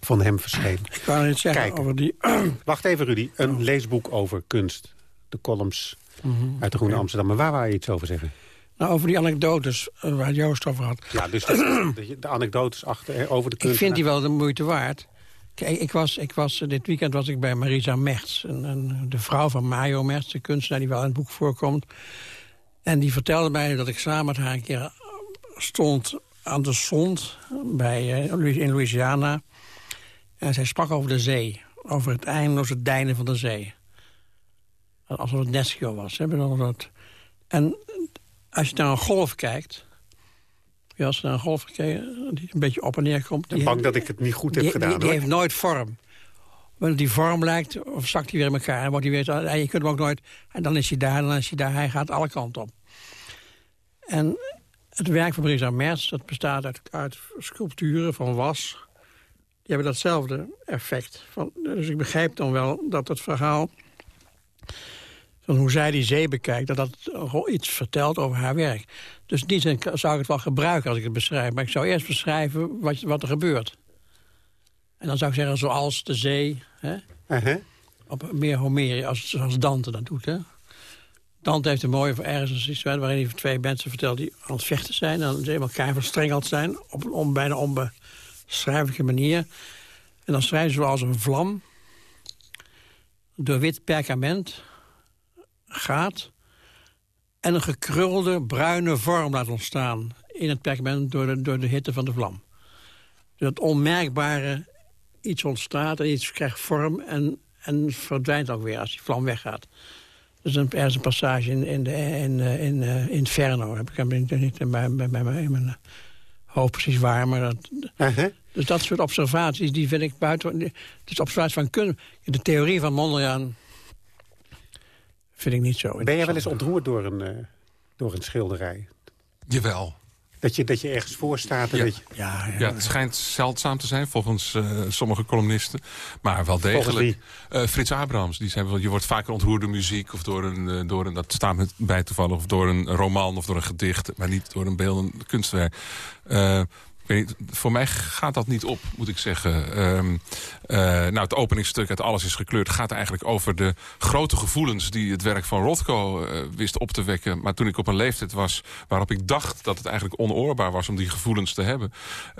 van hem verscheen. Ik wou niet zeggen Kijk, over die... Wacht even, Rudy. Een oh. leesboek over kunst. De columns mhm. uit de Groene Amsterdam. Maar waar wou je iets over zeggen? Nou, over die anekdotes uh, waar Joost over had. Ja, dus de, de, anekdotes achter, over de kunst. Ik vind die wel de moeite waard. Kijk, ik was, ik was, dit weekend was ik bij Marisa Merts. En, de vrouw van Mario Merts, de kunstenaar die wel in het boek voorkomt. En die vertelde mij dat ik samen met haar een keer stond aan de Zond bij, uh, in Louisiana. En zij sprak over de zee. over het eindeloze deinen van de zee. Alsof het Nescio was. Hè? Dat... En als je naar een golf kijkt... Je als naar een golf gekeken die een beetje op en neer komt... Ik ben bang dat ik het niet goed heb die, gedaan. Die, die heeft nooit vorm. Wanneer die vorm lijkt, of zakt hij weer in elkaar. En, wordt hij weer, en je kunt hem ook nooit... En dan is hij daar, en dan is hij daar. Hij gaat alle kanten op. En het werk van Brisa Merz, dat bestaat uit, uit sculpturen van was. Die hebben datzelfde effect. Van, dus ik begrijp dan wel dat het verhaal... van hoe zij die zee bekijkt... dat dat iets vertelt over haar werk. Dus in die zin zou ik het wel gebruiken als ik het beschrijf. Maar ik zou eerst beschrijven wat, wat er gebeurt. En dan zou ik zeggen, zoals de zee... Hè? Uh-huh. Op meer Homerië, als, zoals Dante dat doet. Hè? Dante heeft een mooie ergens iets waarin hij twee mensen vertelt die aan het vechten zijn. En ze elkaar verstrengeld zijn op een bijna onbeschrijfelijke manier. En dan schrijven ze als een vlam door wit perkament gaat en een gekrulde bruine vorm laat ontstaan in het perkament door de, door de hitte van de vlam. Dus dat onmerkbare iets ontstaat en iets krijgt vorm en, en verdwijnt ook weer als die vlam weggaat. Dus er is een passage in, in, de, in, in, in uh, Inferno. Heb ik hem niet in mijn, bij, bij, in mijn hoofd precies waar. Maar dat, uh -huh. Dus dat soort observaties, die vind ik buiten... Dus observaties van kunst. De theorie van Mondriaan vind ik niet zo Ben jij wel eens ontroerd door een, door een schilderij? Jawel. Dat je, dat je ergens voor staat en ja. dat je... Ja, ja, ja, het schijnt zeldzaam te zijn volgens uh, sommige columnisten. Maar wel degelijk. Uh, Frits Abrahams, die zei, je wordt vaker ontroerd door muziek... of door een, uh, door een dat staat met bij toevallig... of door een roman of door een gedicht... maar niet door een beeldend kunstwerk. Voor mij gaat dat niet op, moet ik zeggen. Um, uh, nou, het openingsstuk uit Alles is gekleurd gaat eigenlijk over de grote gevoelens... die het werk van Rothko uh, wist op te wekken. Maar toen ik op een leeftijd was waarop ik dacht dat het eigenlijk onoorbaar was... om die gevoelens te hebben,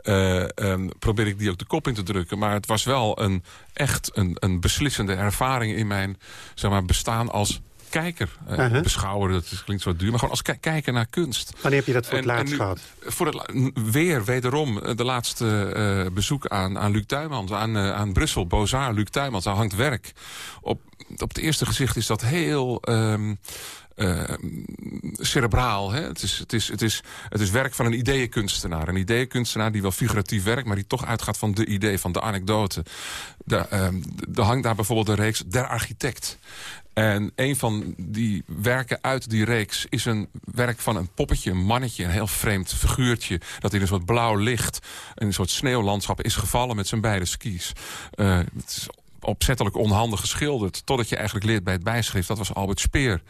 uh, probeer ik die ook de kop in te drukken. Maar het was wel een, echt een, een beslissende ervaring in mijn zeg maar, bestaan als kijker. Uh, uh -huh. Beschouwer, dat klinkt zo duur. Maar gewoon als kijker naar kunst. Wanneer heb je dat voor het laatst nu, gehad? Voor het, weer, wederom, de laatste uh, bezoek aan, aan Luc Tuymans. Aan, aan Brussel, Bozar, Luc Tuymans. Daar hangt werk. Op, op het eerste gezicht is dat heel... Um, uh, cerebraal. Hè? Het, is, het, is, het, is, het is werk van een ideeënkunstenaar. Een ideeënkunstenaar die wel figuratief werkt... maar die toch uitgaat van de idee, van de anekdote. Er uh, hangt daar bijvoorbeeld een reeks Der Architect. En een van die werken uit die reeks is een werk van een poppetje, een mannetje, een heel vreemd figuurtje, dat in een soort blauw licht, een soort sneeuwlandschap is gevallen met zijn beide skis. Uh, het is opzettelijk onhandig geschilderd. Totdat je eigenlijk leert bij het bijschrift. Dat was Albert Speer.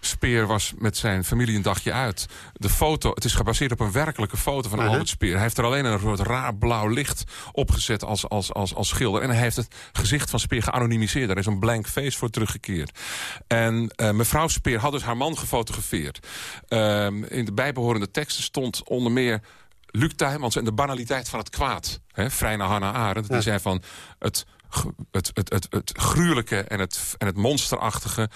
Speer was met zijn familie een dagje uit. De foto, het is gebaseerd op een werkelijke foto van uh -huh. Albert Speer. Hij heeft er alleen een soort raar blauw licht opgezet als, als, als, als schilder. En hij heeft het gezicht van Speer geanonimiseerd. Daar is een blank face voor teruggekeerd. En uh, mevrouw Speer had dus haar man gefotografeerd. Uh, in de bijbehorende teksten stond onder meer... Luc Tuymans en de banaliteit van het kwaad. Hè, vrij naar Hannah Arendt. Die ja. zei van het het, het, het, het gruwelijke en het, en het monsterachtige...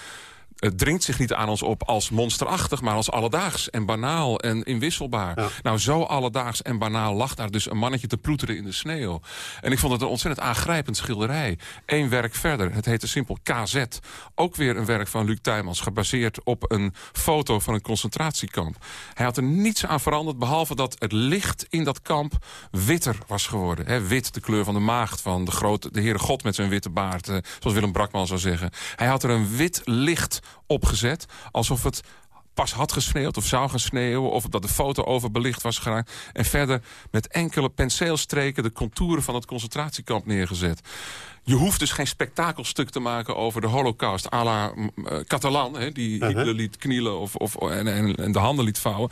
Het dringt zich niet aan ons op als monsterachtig... maar als alledaags en banaal en inwisselbaar. Ja. Nou, zo alledaags en banaal lag daar dus een mannetje te ploeteren in de sneeuw. En ik vond het een ontzettend aangrijpend schilderij. Eén werk verder, het heette simpel KZ. Ook weer een werk van Luc Tuymans... gebaseerd op een foto van een concentratiekamp. Hij had er niets aan veranderd... behalve dat het licht in dat kamp witter was geworden. He, wit, de kleur van de maagd van de, grote, de Heere God met zijn witte baard... Eh, zoals Willem Brakman zou zeggen. Hij had er een wit licht opgezet. Alsof het pas had gesneeuwd of zou gaan sneeuwen... of dat de foto overbelicht was geraakt. En verder met enkele penseelstreken... de contouren van het concentratiekamp neergezet. Je hoeft dus geen spektakelstuk te maken over de holocaust... à la uh, Catalan, hè, die uh -huh. Hitler liet knielen of, of, en, en, en de handen liet vouwen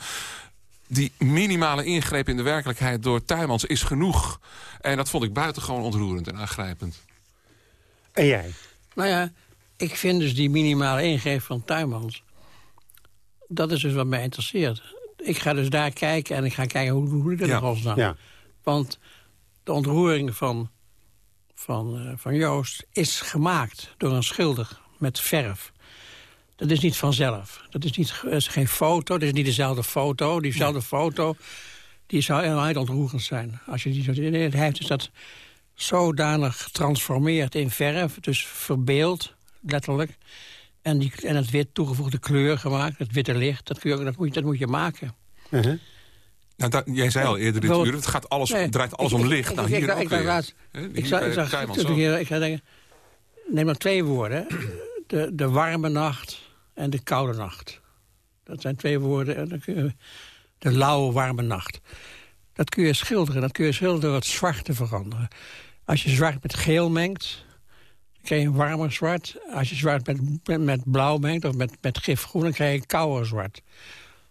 die minimale ingreep in de werkelijkheid door Tuymans is genoeg. En dat vond ik buitengewoon ontroerend en aangrijpend. En jij? Nou ja, ik vind dus die minimale ingreep van Tuymans... dat is dus wat mij interesseert. Ik ga dus daar kijken en ik ga kijken hoe, ik dat ja. in ja. Want de ontroering van, van, uh, van Joost is gemaakt door een schilder met verf. Dat is niet vanzelf. Dat is, niet, is geen foto, dat is niet dezelfde foto. Diezelfde ja. foto die zou helemaal ontroerend zijn. Als je die, hij heeft dus dat zodanig getransformeerd in verf, dus verbeeld, letterlijk. En, die, en het wit toegevoegde kleur gemaakt, het witte licht, dat, kun je, ook- dat, moet, je, dat moet je maken. Nou, jij zei al eerder dit uur, het gaat alles, Nee, draait alles ik- om licht. Ik, nou, ik, hier ik, ook ik, weer. hier zag, zag denken, neem maar twee woorden. De, de warme nacht en de koude nacht. Dat zijn twee woorden. De lauwe, warme nacht. Dat kun je schilderen. Dat kun je schilderen door het zwart te veranderen. Als je zwart met geel mengt, dan krijg je een warmer zwart. Als je zwart met, met, blauw mengt of met, met gifgroen, dan krijg je kouder zwart.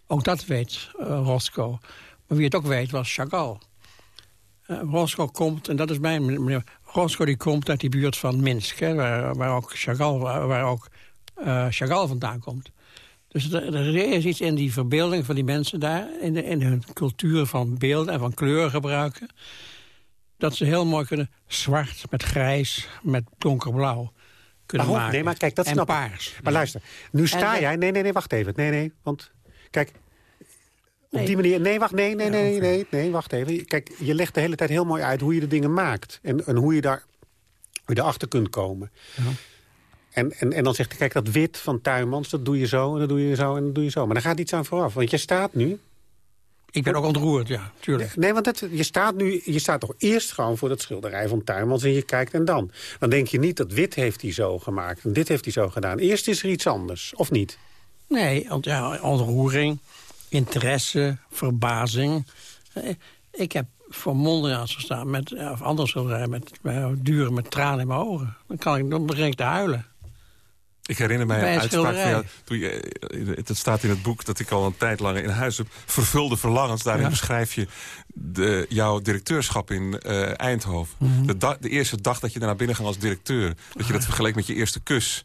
Ook dat weet eh, Roscoe. Maar wie het ook weet, was Chagall. Eh, Roscoe komt, en dat is mijn meneer... Roscoe die komt uit die buurt van Minsk, hè, waar, waar ook Chagall, waar, ook, eh, Chagall vandaan komt. Dus er, is iets in die verbeelding van die mensen daar... in, de, in hun cultuur van beelden en van kleur gebruiken... dat ze heel mooi kunnen zwart met grijs, met donkerblauw kunnen Waarom? maken. Nee, maar kijk, dat snap ik. paars. Maar luister, nu sta En- jij... Nee, nee, nee, wacht even. Nee, nee, want kijk... Op die manier... Nee, wacht, nee, nee, nee, nee, nee, wacht even. Kijk, je legt de hele tijd heel mooi uit hoe je de dingen maakt. En, en hoe je daar hoe je erachter kunt komen. En, en, en dan zegt hij, kijk, dat wit van Tuinmans, dat doe je zo en dat doe je zo en dat doe je zo. Maar daar gaat iets aan vooraf. Want je staat nu... Ik ben ook ontroerd, ja, tuurlijk. Nee, want het, je, staat nu, je staat toch eerst gewoon voor dat schilderij van Tuinmans en je kijkt en dan. Dan denk je niet dat wit heeft hij zo gemaakt en dit heeft hij zo gedaan. Eerst is er iets anders, of niet? Nee, want ja, ontroering, interesse, verbazing. Eh, Ik heb voor Mondriaans gestaan, met, ja, of andere schilderijen, met, met duren met tranen in mijn ogen. Dan, kan ik, dan begin ik te huilen. Ik herinner mij een een uitspraak van jou. Toen je, eh, het staat in het boek dat ik al een tijd lang in huis heb. Vervulde verlangens. Daarin Ja. beschrijf je de, jouw directeurschap in eh, Eindhoven. Mhm. de, de eerste dag dat je daar naar binnen ging als directeur. Dat je dat vergeleek met je eerste kus.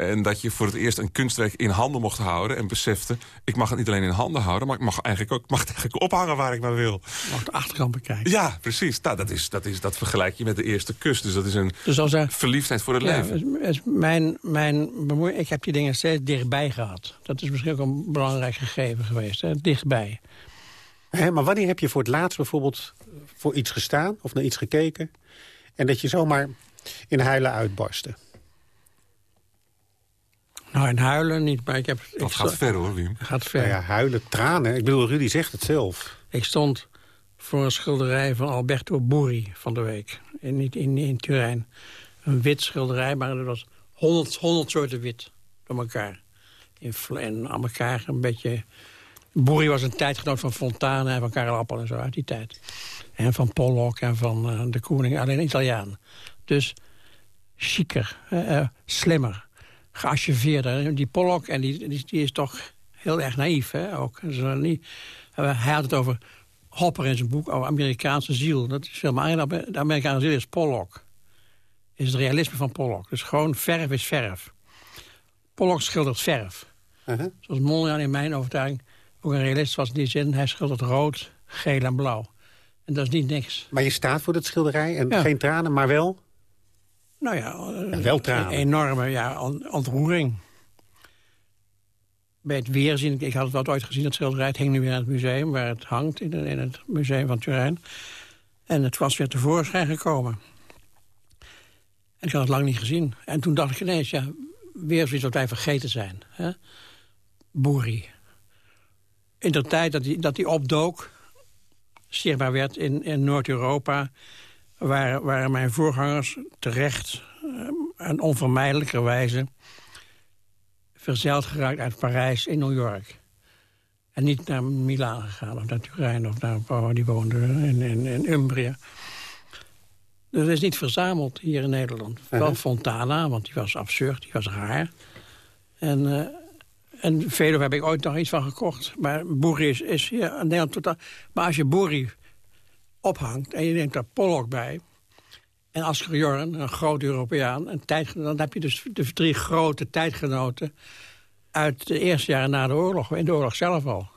En dat je voor het eerst een kunstwerk in handen mocht houden. En besefte, ik mag het niet alleen in handen houden... maar ik mag, eigenlijk ook, ik mag het eigenlijk ophangen waar ik maar wil. Mag de achterkant bekijken. Ja, precies. Nou, dat, is, dat, is, dat vergelijk je met de eerste kus. Dus dat is een Dus als er, verliefdheid voor het ja, leven. is- is mijn, mijn bemoei, ik heb die dingen steeds dichtbij gehad. Dat is misschien ook een belangrijk gegeven geweest. Hè? Dichtbij. Hè, maar wanneer heb je voor het laatst bijvoorbeeld voor iets gestaan of naar iets gekeken... en dat je zomaar in huilen uitbarstte? Nou, in huilen niet, maar ik heb... Dat ik gaat ver hoor, Wim. gaat ver. Nou ja, huilen, tranen. Ik bedoel, Rudy zegt het zelf. Ik stond voor een schilderij van Alberto Burri van de week. In, in, in Turijn. Een wit schilderij, maar er was honderd, honderd soorten wit door elkaar. In, en aan elkaar een beetje... Burri was een tijdgenoot van Fontana en van Karel Appel en zo uit die tijd. En van Pollock en van eh, de Koning, alleen Italiaan. Dus chiquer, eh, eh, slimmer, geacheveerder. Die Pollock, en die, die, die is toch heel erg naïef, hè, ook. Niet, hij had het over Hopper in zijn boek over Amerikaanse ziel. Dat is veel maar de Amerikaanse ziel is Pollock. Is het realisme van Pollock. Dus gewoon verf is verf. Pollock schildert verf. Uh-huh. Zoals Mondriaan in mijn overtuiging ook een realist was in die zin. Hij schildert rood, geel en blauw. En dat is niet niks. Maar je staat voor dat schilderij en Ja. geen tranen, maar wel... Nou ja, Ja, wel tranen. Een enorme ja, on- ontroering. Bij het weerzien, ik had het wel ooit gezien, dat schilderij. Het hing nu weer in het museum, waar het hangt, in, in het museum van Turijn. En het was weer tevoorschijn gekomen. En ik had het lang niet gezien. En toen dacht ik ineens, ja, weer zoiets wat wij vergeten zijn. Hè? Boeri. In de tijd dat hij dat die opdook, zichtbaar werd in, in Noord-Europa... Waren, waren mijn voorgangers terecht eh, en onvermijdelijkerwijze... verzeild geraakt uit Parijs in New York. En niet naar Milaan gegaan of naar Turijn of naar waar die woonde in, in, in Umbria. Dus is niet verzameld hier in Nederland. Wel Fontana, want die was absurd, die was raar. En, eh en Veluwe heb ik ooit nog iets van gekocht. Maar Boeri is, is hier in Nederland totaal... Maar als je Boeri ophangt en je neemt daar Pollock bij... en Asger Jorn, een groot Europeaan... Een tijd, dan heb je dus de drie grote tijdgenoten... uit de eerste jaren na de oorlog, in de oorlog zelf al.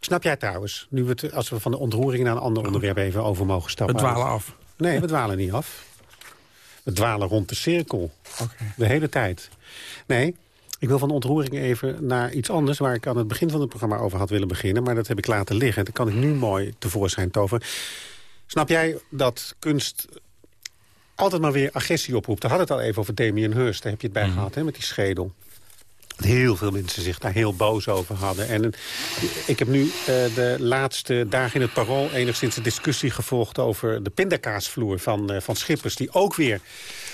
Snap jij trouwens, nu we als we van de ontroering naar een ander onderwerp even over mogen We stappen? dwalen af. Nee, we dwalen niet af. We dwalen rond de cirkel. De hele tijd. Nee, ik wil van de ontroering even naar iets anders... waar ik aan het begin van het programma over had willen beginnen. Maar dat heb ik laten liggen. Dat kan ik nu mooi tevoorschijn toveren. Snap jij dat kunst altijd maar weer agressie oproept. Daar had het al even over Damien Hirst, daar heb je het bij gehad, hè, met die schedel. Dat heel veel mensen zich daar heel boos over hadden. En eh, ik heb nu uh, de laatste dagen in het parool enigszins een discussie gevolgd... over de pindakaasvloer van, uh, van Schippers... die ook weer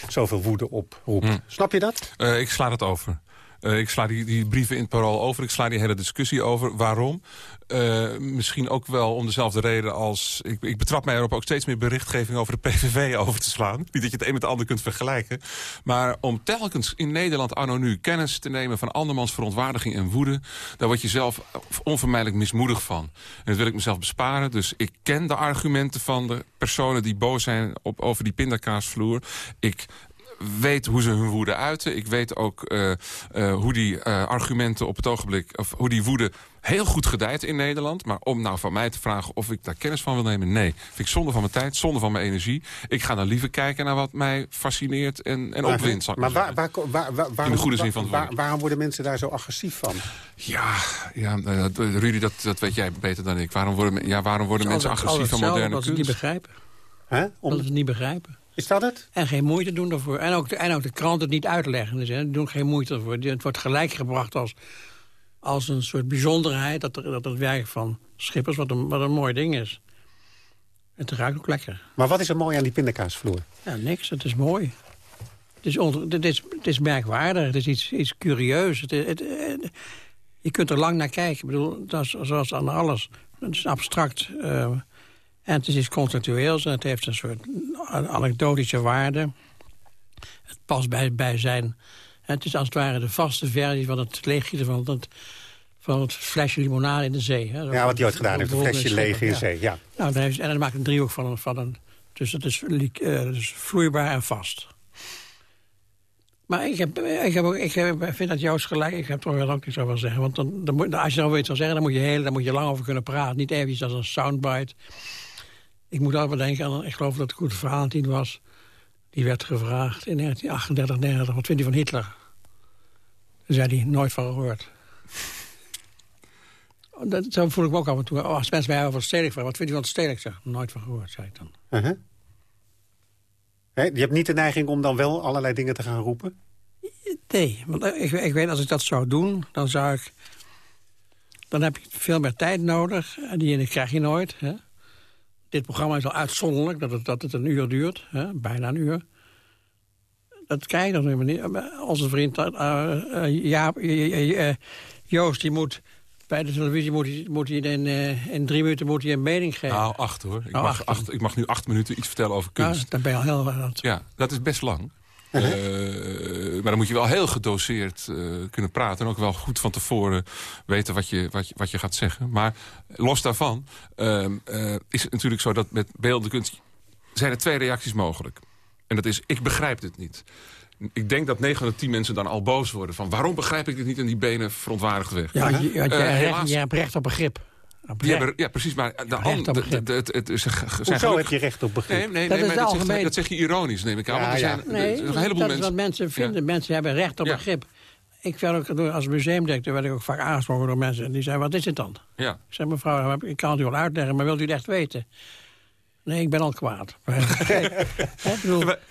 zoveel woede oproept. Snap je dat? ik sla het over. Uh, ik sla die, die brieven in het parool over. Ik sla die hele discussie over. Waarom? Uh, misschien ook wel om dezelfde reden als... Ik, ik betrap mij erop ook steeds meer berichtgeving over de PVV over te slaan. Niet dat je het een met de ander kunt vergelijken. Maar om telkens in Nederland anno nu kennis te nemen... van andermans verontwaardiging en woede... daar word je zelf onvermijdelijk mismoedig van. En dat wil ik mezelf besparen. Dus ik ken de argumenten van de personen die boos zijn op, over die pindakaasvloer. Ik weet hoe ze hun woede uiten. Ik weet ook uh, uh, hoe die uh, argumenten op het ogenblik... of hoe die woede heel goed gedijt in Nederland. Maar om nou van mij te vragen of ik daar kennis van wil nemen... nee, vind ik zonde van mijn tijd, zonde van mijn energie. Ik ga dan liever kijken naar wat mij fascineert en, en opwindt. Maar, maar waar, waar, waar, waar, in de goede zin van het woord. waarom worden mensen daar zo agressief van? Ja, ja Rudy, dat, dat weet jij beter dan ik. Waarom worden, ja, waarom worden mensen agressief van moderne kunst? Omdat ze het niet begrijpen. Huh? Om... Omdat ze het niet begrijpen. Is dat het? En geen moeite doen daarvoor. En ook de, en ook de krant het niet uitleggen. Dus, hè, doen geen moeite ervoor. Het wordt gelijk gebracht als, als een soort bijzonderheid... dat, er, dat het werk van Schippers wat een, wat een mooi ding is. Het ruikt ook lekker. Maar wat is er mooi aan die pindakaasvloer? Ja, niks. Het is mooi. Het is, on, het is, het is merkwaardig. Het is iets, iets curieus. Het, het, je kunt er lang naar kijken. Ik bedoel, dat is, zoals aan alles. Het is abstract... Uh, en het is iets conceptueels en het heeft een soort anekdotische waarde. Het past bij, bij zijn... Het is als het ware de vaste versie van het leeggieten van het, van het flesje limonade in de zee. Hè. Ja, wat hij ooit gedaan heeft, een flesje leeg in de zee, ja. Nou, dan heeft, en dan maakt een driehoek van een... Van een dus het is, uh, dus vloeibaar en vast. Maar ik, heb, ik, heb ook, ik heb, vind dat Joost gelijk. Ik heb toch wel ook iets over zeggen. Want dan, dan, als je dan iets wil zeggen, dan moet je, heel, dan moet je lang over kunnen praten. Niet even als een soundbite. Ik moet altijd denken aan, ik geloof dat het goed Valentijn was. Die werd gevraagd in 1938, 39, wat vindt hij van Hitler? Daar zei hij, nooit van gehoord. Dat, zo voel ik me ook af en toe. Als mensen mij over stedelijk vragen, wat vind je van het stedelijk? zeg, nooit van gehoord, zei ik dan. Uh -huh. je hebt niet de neiging om dan wel allerlei dingen te gaan roepen? Nee, want ik, ik weet, als ik dat zou doen, dan zou ik... Dan heb je veel meer tijd nodig. En die krijg je nooit, hè? Dit programma is al uitzonderlijk, dat het, dat het een uur duurt. Hè? Bijna een uur. Dat krijg je dan niet. Onze vriend uh, uh, Jaap, uh, Joost, die moet... Bij de televisie moet hij, moet hij in, in drie minuten moet hij een mening geven. Nou, acht hoor. Ik, oh, mag, acht, ik mag nu acht minuten iets vertellen over kunst. Nou, dan ben je al heel wat. Ja, dat is best lang. Uh -huh. maar dan moet je wel heel gedoseerd uh, kunnen praten. En ook wel goed van tevoren weten wat je, wat je, wat je gaat zeggen. Maar los daarvan uh, is het natuurlijk zo dat met beeldende kunst... zijn er twee reacties mogelijk. En dat is, ik begrijp dit niet. Ik denk dat 9 van de 10 mensen dan al boos worden. Van waarom begrijp ik dit niet? En die benen verontwaardigd weg. Ja, je, je, je, je hebt recht op begrip. Die hebben, ja, precies. Maar de, de, de, het, het, ze, Hoezo heb je recht op begrip? Nee, nee, nee, dat, dat, zeg, dat, zeg, je ironisch, neem ik aan. Ja, ja. nee, er een heleboel dat mensen... is wat mensen vinden. Mensen hebben recht op begrip. Ik werd ook als museumdirecteur werd ik ook vaak aangesproken door mensen. En die zeiden, wat is het dan? Ja. Ik zei, mevrouw, ik kan het u wel uitleggen, maar wilt u het echt weten? Nee, ik ben al kwaad.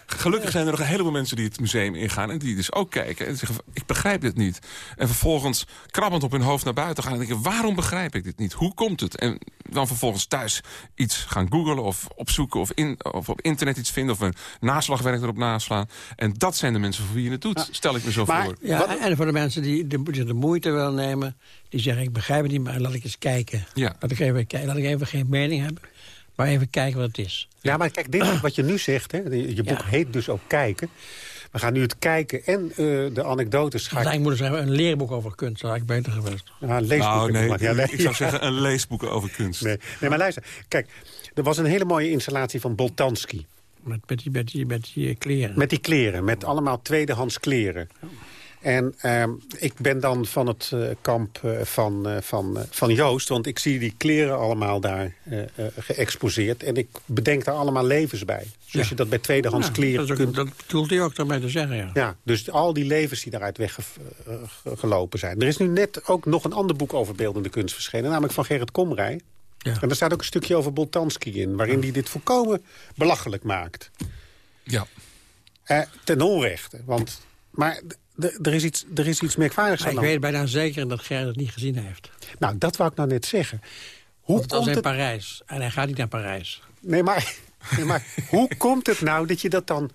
Gelukkig zijn er nog een heleboel mensen die het museum ingaan... en die dus ook kijken en zeggen, ik begrijp dit niet. En vervolgens krabbend op hun hoofd naar buiten gaan... en denken, waarom begrijp ik dit niet? Hoe komt het? En dan vervolgens thuis iets gaan googlen of opzoeken... of, in, of op internet iets vinden of een naslagwerk erop naslaan. En dat zijn de mensen voor wie je het doet, stel ik me zo voor. Ja, en voor de mensen die de, de moeite willen nemen... die zeggen, ik begrijp het niet, maar laat ik eens kijken. Ja. Laat, ik even, laat ik even geen mening hebben... Maar even kijken wat het is. Ja, maar kijk, dit wat je nu zegt, hè, je boek heet dus ook Kijken. We gaan nu het kijken en uh, de anekdotes... Ga ik... moet zeggen, een leerboek over kunst, dat had ik beter geweest. Ja, een leesboek. Nou, nee, ja, nee, ik zou zeggen een leesboek over kunst. Nee, nee, maar luister. Kijk, er was een hele mooie installatie van Boltanski. Met, met, die, met, die, met die kleren. Met die kleren, met allemaal tweedehands kleren. En uh, ik ben dan van het uh, kamp uh, van, van, van Joost. Want ik zie die kleren allemaal daar geëxposeerd. En ik bedenk daar allemaal levens bij. Dus ja. je dat bij tweedehands ja, kleren dat kunt... Dat bedoelt hij ook daarmee te zeggen, ja. Ja, dus al die levens die daaruit weggelopen zijn. Er is nu net ook nog een ander boek over beeldende kunst verschenen. Namelijk van Gerrit Komrij. Ja. En daar staat ook een stukje over Boltanski in. Waarin hij dit volkomen belachelijk maakt. Ja. Eh, ten onrechte. Want, maar er is iets, er is iets merkwaardigs aan ik weet bijna zeker dat Gerrit het niet gezien heeft. Nou, dat wou ik nou net zeggen. Hoe komt is in het... Parijs. En hij gaat niet naar Parijs. Nee, maar, nee, maar hoe komt het nou dat je dat dan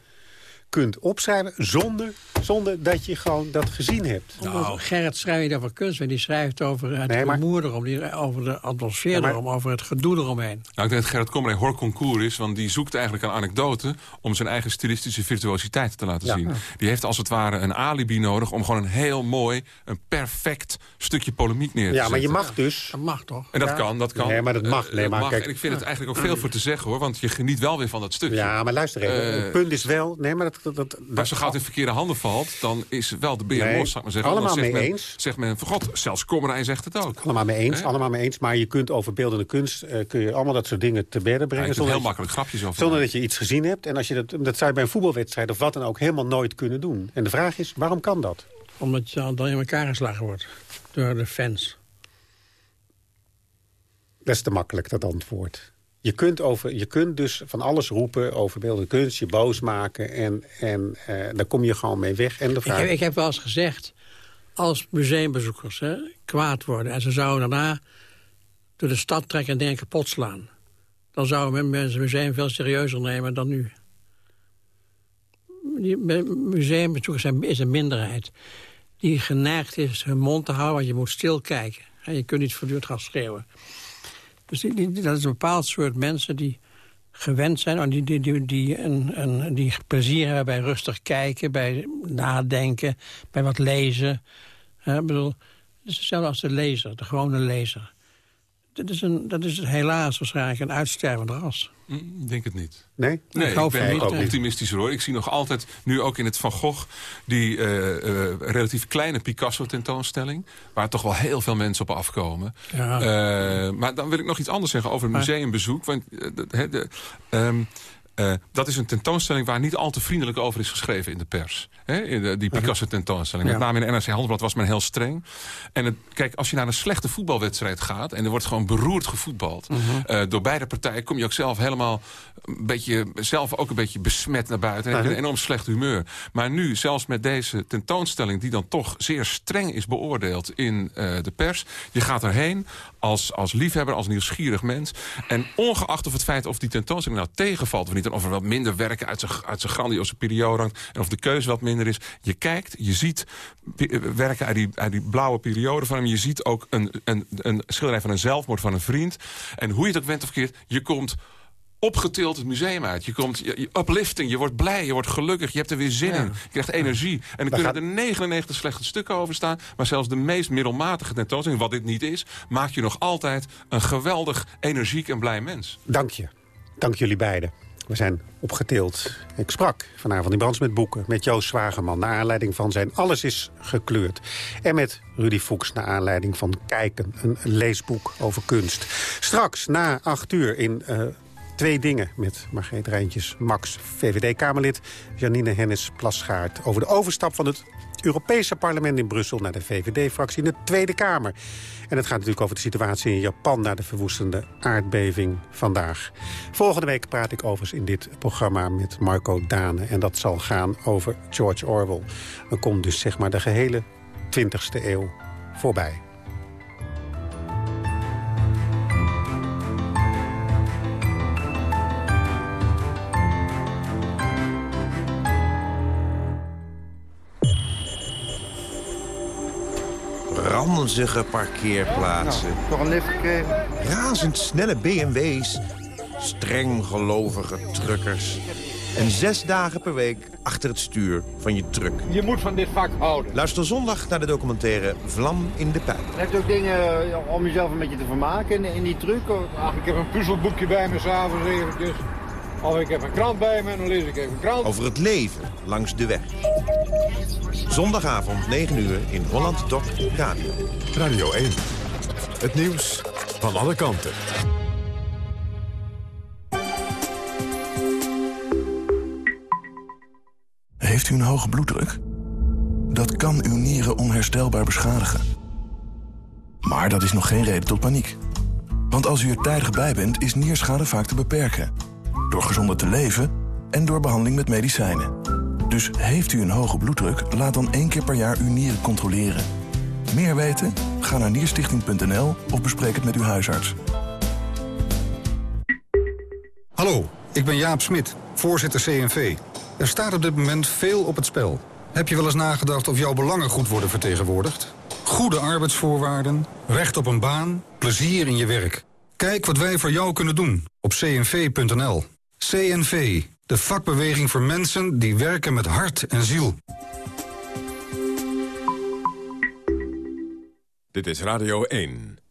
kunt opschrijven... zonder, zonder dat je gewoon dat gezien hebt? Nou. Gerrit schrijft niet over kunst, maar die schrijft over het Nee, maar- rumoer erom, die, over de atmosfeer Ja, maar- erom, over het gedoe eromheen. Nou, ik denk dat Gerrit Kommer een hoorconcours is... want die zoekt eigenlijk een anekdote... om zijn eigen stilistische virtuositeit te laten Ja. zien. Die heeft als het ware een alibi nodig... om gewoon een heel mooi, een perfect stukje polemiek neer te Ja, maar je zetten. mag dus... Dat mag toch? En dat Ja. kan, dat kan. Nee, maar dat mag. Eh, Nee, maar mag. kijk- En ik vind het eigenlijk ook veel voor te zeggen, hoor. Want je geniet wel weer van dat stukje. Ja, maar luister even. Eh, het punt is wel... Nee, maar dat... dat, dat, Maar zo het in verkeerde handen valt, dan is wel de beer Nee, los, zou ik maar zeggen. allemaal mee men, eens. Zegt men, van god, zelfs Kommerij zegt het ook. Allemaal mee eens, allemaal mee eens. Maar je kunt over beeldende kunst... eh, kun je allemaal dat soort dingen te bedden Ja, brengen... kunt zonder, heel dat je, makkelijk grapjes over zonder dat je iets gezien hebt. En als je dat, dat zou je bij een voetbalwedstrijd of wat dan ook... helemaal nooit kunnen doen. En de vraag is, waarom kan dat? Omdat je dan in elkaar geslagen wordt door de fans. Dat is te makkelijk, dat antwoord. Je kunt, over, je kunt dus van alles roepen over beeldende kunst, je boos maken... en, en eh, daar kom je gewoon mee weg. En de Ik vraag... heb, ik heb wel eens gezegd, als museumbezoekers hè, kwaad worden... en ze zouden daarna door de stad trekken en dingen kapot slaan... dan zouden mensen het museum veel serieuzer nemen dan nu. Museumbezoekers zijn, is een minderheid die geneigd is hun mond te houden... want je moet stil kijken. En je kunt niet voortdurend gaan schreeuwen. Dus die, dat is een bepaald soort mensen die gewend zijn... en die, die, die, die, een, een, die plezier hebben bij rustig kijken, bij nadenken... bij wat lezen. Ik bedoel, het is hetzelfde als de lezer, de gewone lezer. Dat is, een, dat is helaas waarschijnlijk een uitstervend ras. Hm, Ik denk het niet. Nee? Nee, Ik ik, ben niet, nee. optimistischer hoor. Ik zie nog altijd, nu ook in het Van Gogh... die eh, eh, relatief kleine Picasso-tentoonstelling... waar toch wel heel veel mensen op afkomen. Ja. Eh, maar dan wil ik nog iets anders zeggen over het museumbezoek. Want hè, de, ehm, eh, dat is een tentoonstelling waar niet al te vriendelijk over is geschreven in de pers. In de, die Picasso-tentoonstelling. Met name in de NRC Handelsblad was men heel streng. En het, kijk, als je naar een slechte voetbalwedstrijd gaat... en er wordt gewoon beroerd gevoetbald... eh, door beide partijen kom je ook zelf helemaal... een beetje, zelf ook een beetje besmet naar buiten. En heb je een enorm slecht humeur. Maar nu, zelfs met deze tentoonstelling... die dan toch zeer streng is beoordeeld in eh, de pers... je gaat erheen als, als liefhebber, als nieuwsgierig mens. En ongeacht of het feit of die tentoonstelling nou tegenvalt of niet... en of er wat minder werken uit zijn, uit zijn grandioze periode hangt... en of de keuze wat minder is. Je kijkt, je ziet eh, werken uit die, uit die blauwe periode van hem. Je ziet ook een, een, een schilderij van een zelfmoord van een vriend. En hoe je het ook went of keert, je komt opgetild het museum uit. Je komt je, je uplifting, je wordt blij, je wordt gelukkig, je hebt er weer zin in. Je krijgt energie. En dan kunnen er 99 slechte stukken over staan... maar zelfs de meest middelmatige tentoonstelling, wat dit niet is... maakt je nog altijd een geweldig energiek en blij mens. Dank je. Dank jullie beiden. We zijn opgetild. Ik sprak vanavond in Brands met Boeken met Joost Zwageman... naar aanleiding van zijn Alles is gekleurd. En met Rudy Fuchs naar aanleiding van Kijken, een leesboek over kunst. Straks na acht uur in eh, Twee Dingen met Margreet Rijntjes, Max, VVD-Kamerlid... Janine Hennis-Plasgaard over de overstap van het Europese parlement in Brussel... naar de VVD-fractie in de Tweede Kamer. En het gaat natuurlijk over de situatie in Japan... na de verwoestende aardbeving vandaag. Volgende week praat ik overigens in dit programma met Marco Dane. En dat zal gaan over George Orwell. Dan komt dus zeg maar de gehele 20e eeuw voorbij. Ranzige parkeerplaatsen. Nog een lift gekregen? Razendsnelle BMW's. Streng gelovige truckers. En zes dagen per week achter het stuur van je truck. Je moet van dit vak houden. Luister zondag naar de documentaire Vlam in de Pijp. Heb je ook dingen eh, om jezelf een beetje te vermaken in, in die truck? Ach, ik heb een puzzelboekje bij me s'avonds eventjes. Of ik heb een krant bij me en dan lees ik even een krant. Over het leven langs de weg. Zondagavond 9 uur in Holland Doc Radio. Radio 1. Het nieuws van alle kanten. Heeft u een hoge bloeddruk? Dat kan uw nieren onherstelbaar beschadigen. Maar dat is nog geen reden tot paniek. Want als u er tijdig bij bent, is nierschade vaak te beperken. Door gezonder te leven en door behandeling met medicijnen. Dus heeft u een hoge bloeddruk, laat dan één keer per jaar uw nieren controleren. Meer weten? Ga naar nierstichting.nl of bespreek het met uw huisarts. Hallo, ik ben Jaap Smit, voorzitter CNV. Er staat op dit moment veel op het spel. Heb je wel eens nagedacht of jouw belangen goed worden vertegenwoordigd? Goede arbeidsvoorwaarden, recht op een baan, plezier in je werk. Kijk wat wij voor jou kunnen doen op cnv.nl. CNV, de vakbeweging voor mensen die werken met hart en ziel. Dit is Radio 1.